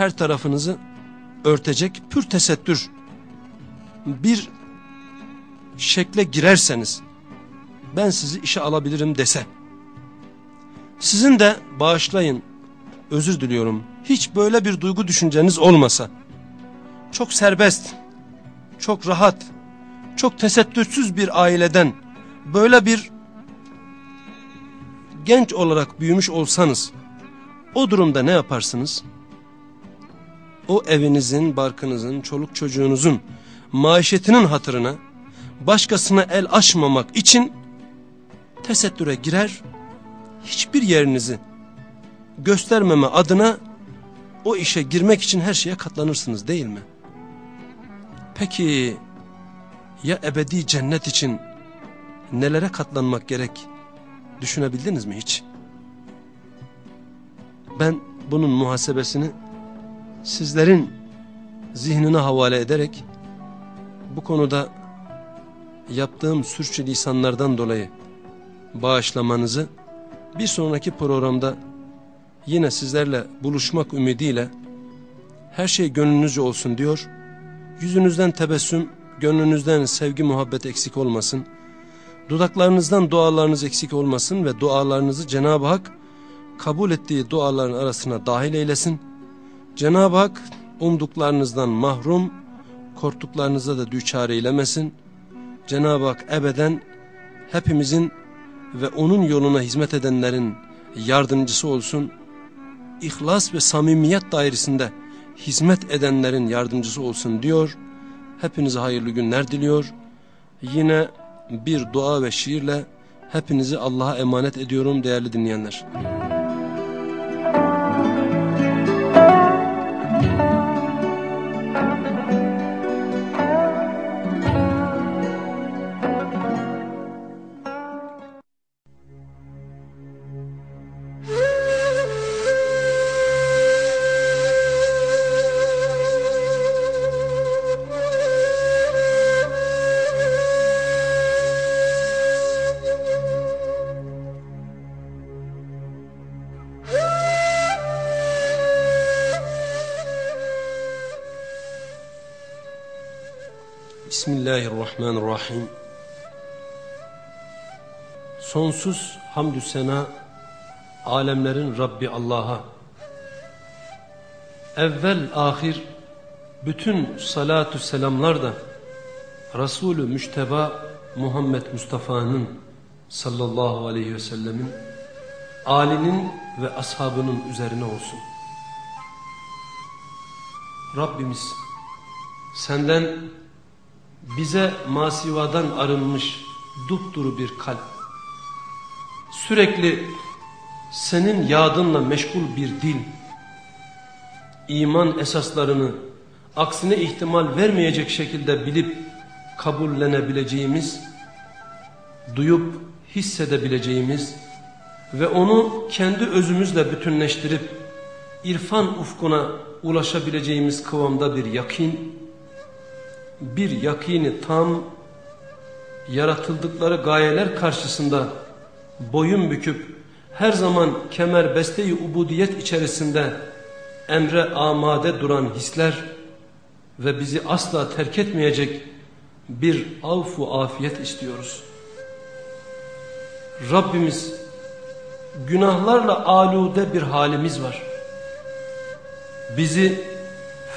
her tarafınızı örtecek pür tesettür bir şekle girerseniz ben sizi işe alabilirim dese. Sizin de bağışlayın, özür diliyorum, hiç böyle bir duygu düşünceniz olmasa, çok serbest, çok rahat, çok tesettürsüz bir aileden böyle bir genç olarak büyümüş olsanız o durumda ne yaparsınız? O evinizin, barkınızın, çoluk çocuğunuzun maişetinin hatırına başkasına el açmamak için tesettüre girer, hiçbir yerinizi göstermeme adına o işe girmek için her şeye katlanırsınız değil mi? Peki ya ebedi cennet için nelere katlanmak gerek düşünebildiniz mi hiç? Ben bunun muhasebesini sizlerin zihnine havale ederek bu konuda yaptığım sürçülisanlardan dolayı bağışlamanızı bir sonraki programda yine sizlerle buluşmak ümidiyle her şey gönlünüzce olsun diyor. Yüzünüzden tebessüm, gönlünüzden sevgi muhabbet eksik olmasın. Dudaklarınızdan dualarınız eksik olmasın ve dualarınızı Cenab-ı Hak kabul ettiği duaların arasına dahil eylesin. Cenab-ı Hak umduklarınızdan mahrum, korktuklarınıza da düçare eylemesin. Cenab-ı Hak ebeden hepimizin ve onun yoluna hizmet edenlerin yardımcısı olsun. İhlas ve samimiyet dairesinde hizmet edenlerin yardımcısı olsun diyor. Hepinize hayırlı günler diliyor. Yine bir dua ve şiirle hepinizi Allah'a emanet ediyorum değerli dinleyenler. Hamdü sena alemlerin Rabbi Allah'a. Evvel ahir bütün salatu selamlar da Resulü Müşteba Muhammed Mustafa'nın sallallahu aleyhi ve sellemin alinin ve ashabının üzerine olsun. Rabbimiz senden bize masivadan arınmış dupduru bir kalp, sürekli senin yadınla meşgul bir dil, iman esaslarını aksine ihtimal vermeyecek şekilde bilip kabullenebileceğimiz, duyup hissedebileceğimiz ve onu kendi özümüzle bütünleştirip irfan ufkuna ulaşabileceğimiz kıvamda bir yakin, bir yakini tam, yaratıldıkları gayeler karşısında boyun büküp her zaman kemer besteyi ubudiyet içerisinde emre amade duran hisler ve bizi asla terk etmeyecek bir avfu afiyet istiyoruz. Rabbimiz günahlarla alude bir halimiz var. Bizi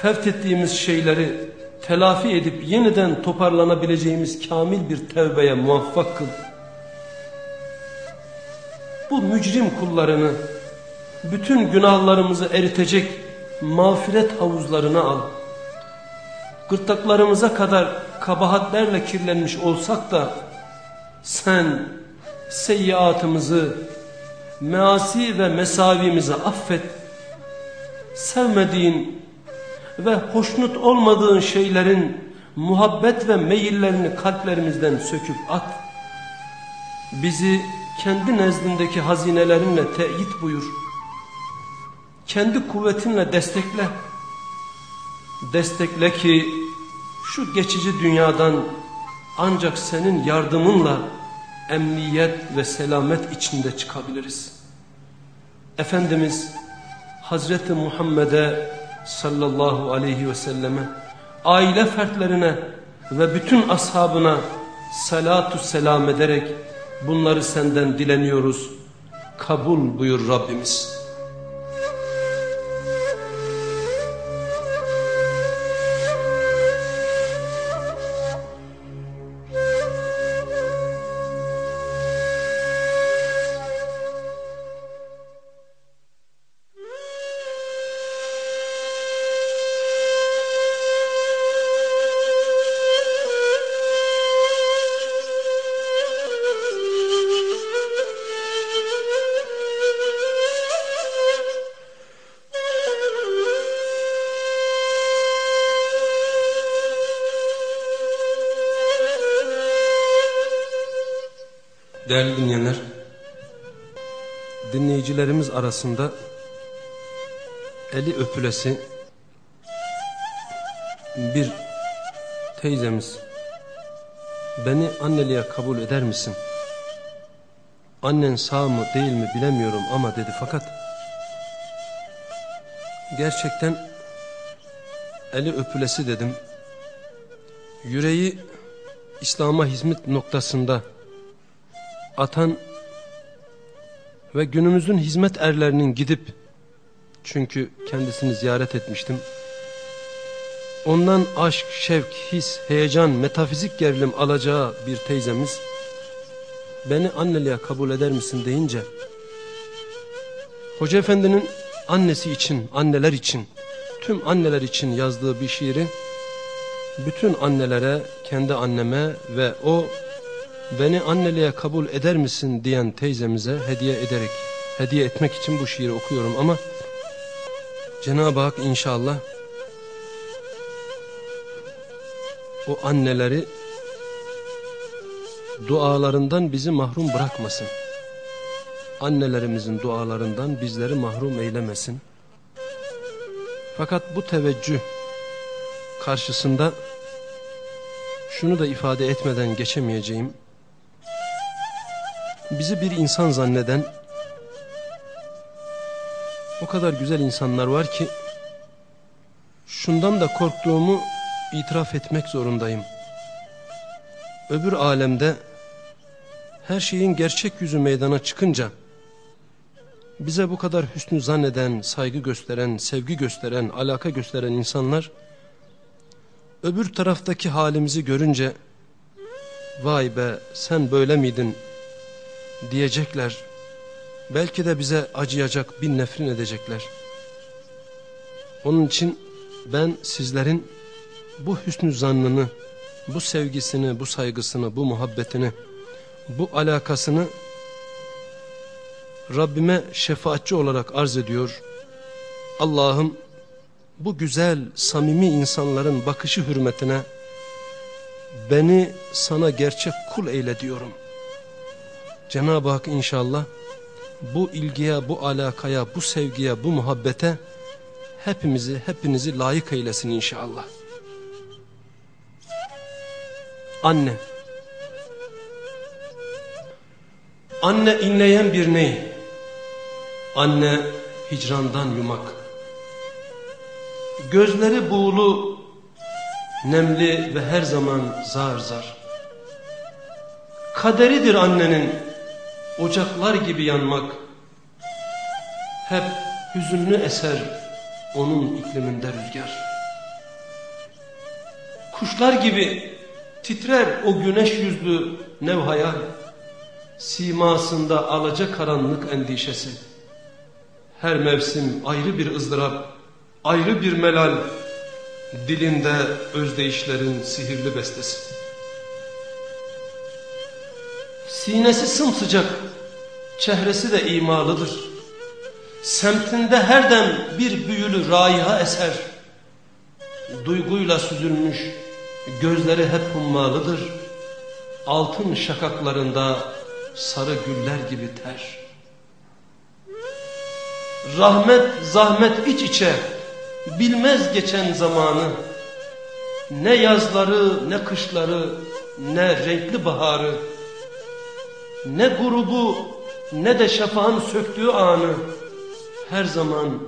fevt ettiğimiz şeyleri telafi edip yeniden toparlanabileceğimiz kamil bir tevbeye muvaffak kıl. Bu mücrim kullarını bütün günahlarımızı eritecek mağfiret havuzlarına al. Gırtlaklarımıza kadar kabahatlerle kirlenmiş olsak da sen seyyiatımızı, measi ve mesavimizi affet. Sevmediğin ve hoşnut olmadığın şeylerin muhabbet ve meyillerini kalplerimizden söküp at. Bizi kendi nezdindeki hazinelerinle teyit buyur. Kendi kuvvetinle destekle. Destekle ki şu geçici dünyadan ancak senin yardımınla emniyet ve selamet içinde çıkabiliriz. Efendimiz Hazreti Muhammed'e sallallahu aleyhi ve selleme aile fertlerine ve bütün ashabına salatu selam ederek bunları senden dileniyoruz. Kabul buyur Rabbimiz. Değerli dinleyenler, dinleyicilerimiz arasında eli öpülesi bir teyzemiz beni anneliğe kabul eder misin? Annen sağ mı değil mi bilemiyorum ama dedi fakat gerçekten eli öpülesi dedim. Yüreği İslam'a hizmet noktasında atan ve günümüzün hizmet erlerinin gidip çünkü kendisini ziyaret etmiştim. Ondan aşk, şevk, his, heyecan, metafizik gerilim alacağı bir teyzemiz beni anneliğe kabul eder misin deyince Hoca Efendi'nin annesi için, anneler için, tüm anneler için yazdığı bir şiiri bütün annelere, kendi anneme ve o beni anneliğe kabul eder misin diyen teyzemize hediye ederek, hediye etmek için bu şiiri okuyorum ama Cenab-ı Hak inşallah o anneleri dualarından bizi mahrum bırakmasın. Annelerimizin dualarından bizleri mahrum eylemesin. Fakat bu teveccüh karşısında şunu da ifade etmeden geçemeyeceğim bizi bir insan zanneden o kadar güzel insanlar var ki şundan da korktuğumu itiraf etmek zorundayım. Öbür alemde her şeyin gerçek yüzü meydana çıkınca bize bu kadar hüsnü zanneden, saygı gösteren, sevgi gösteren, alaka gösteren insanlar öbür taraftaki halimizi görünce vay be sen böyle miydin diyecekler. Belki de bize acıyacak, bin nefrin edecekler. Onun için ben sizlerin bu hüsnü zannını, bu sevgisini, bu saygısını, bu muhabbetini, bu alakasını Rabbime şefaatçi olarak arz ediyor. Allah'ım bu güzel, samimi insanların bakışı hürmetine beni sana gerçek kul eyle diyorum. Cenab-ı Hak inşallah bu ilgiye, bu alakaya, bu sevgiye, bu muhabbete hepimizi, hepinizi layık eylesin inşallah. Anne. Anne inleyen bir ney? Anne hicrandan yumak. Gözleri buğulu, nemli ve her zaman zar zar. Kaderidir annenin ocaklar gibi yanmak. Hep hüzünlü eser onun ikliminde rüzgar. Kuşlar gibi titrer o güneş yüzlü nevhayal. Simasında alaca karanlık endişesi. Her mevsim ayrı bir ızdırap, ayrı bir melal. Dilinde özdeyişlerin sihirli bestesi. Sinesi sımsıcak, çehresi de imalıdır. Semtinde her dem bir büyülü raiha eser. Duyguyla süzülmüş, gözleri hep hummalıdır. Altın şakaklarında sarı güller gibi ter. Rahmet, zahmet iç içe, bilmez geçen zamanı. Ne yazları, ne kışları, ne renkli baharı. Ne grubu, ne de şafağın söktüğü anı. Her zaman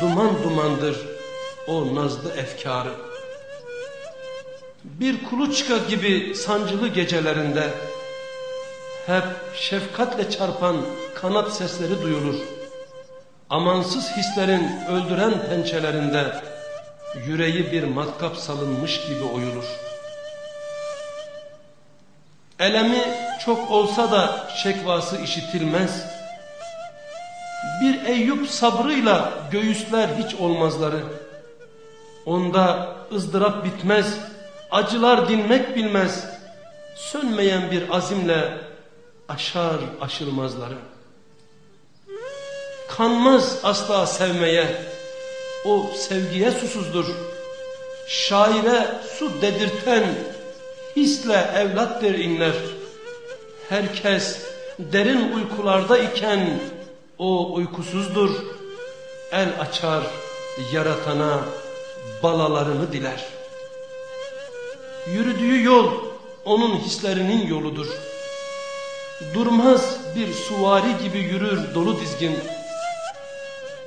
duman dumandır o nazlı efkarı. Bir kuluçka gibi sancılı gecelerinde hep şefkatle çarpan kanat sesleri duyulur. Amansız hislerin öldüren pençelerinde yüreği bir matkap salınmış gibi oyulur. Elemi çok olsa da şekvası işitilmez. Bir Eyüp sabrıyla göğüsler hiç olmazları. Onda ızdırap bitmez, acılar dinmek bilmez. Sönmeyen bir azimle aşar aşılmazları. Kanmaz asla sevmeye, o sevgiye susuzdur. Şaire su dedirten hisle evlattır inler. Herkes derin uykularda iken o uykusuzdur. El açar yaratana balalarını diler. Yürüdüğü yol onun hislerinin yoludur. Durmaz bir suvari gibi yürür dolu dizgin.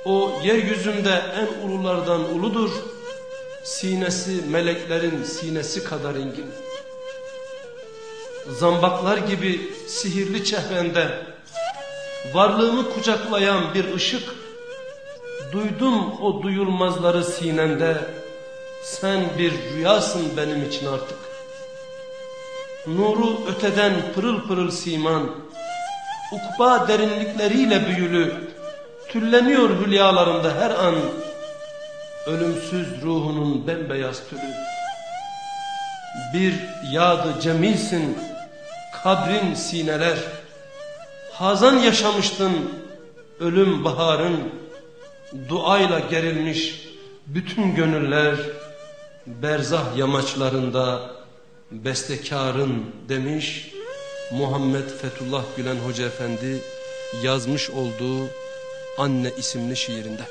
O yeryüzünde en ululardan uludur. Sinesi meleklerin sinesi kadar ingin. Zambaklar gibi sihirli çehrende varlığımı kucaklayan bir ışık. Duydum o duyulmazları sinende. Sen bir rüyasın benim için artık. Nuru öteden pırıl pırıl siman. Ukba derinlikleriyle büyülü. Tülleniyor hülyalarında her an. Ölümsüz ruhunun bembeyaz tülü. Bir yadı cemilsin kabrin sineler. Hazan yaşamıştın ölüm baharın. Duayla gerilmiş bütün gönüller. Berzah yamaçlarında bestekarın demiş Muhammed Fethullah Gülen Hoca Efendi yazmış olduğu Anne isimli şiirinde.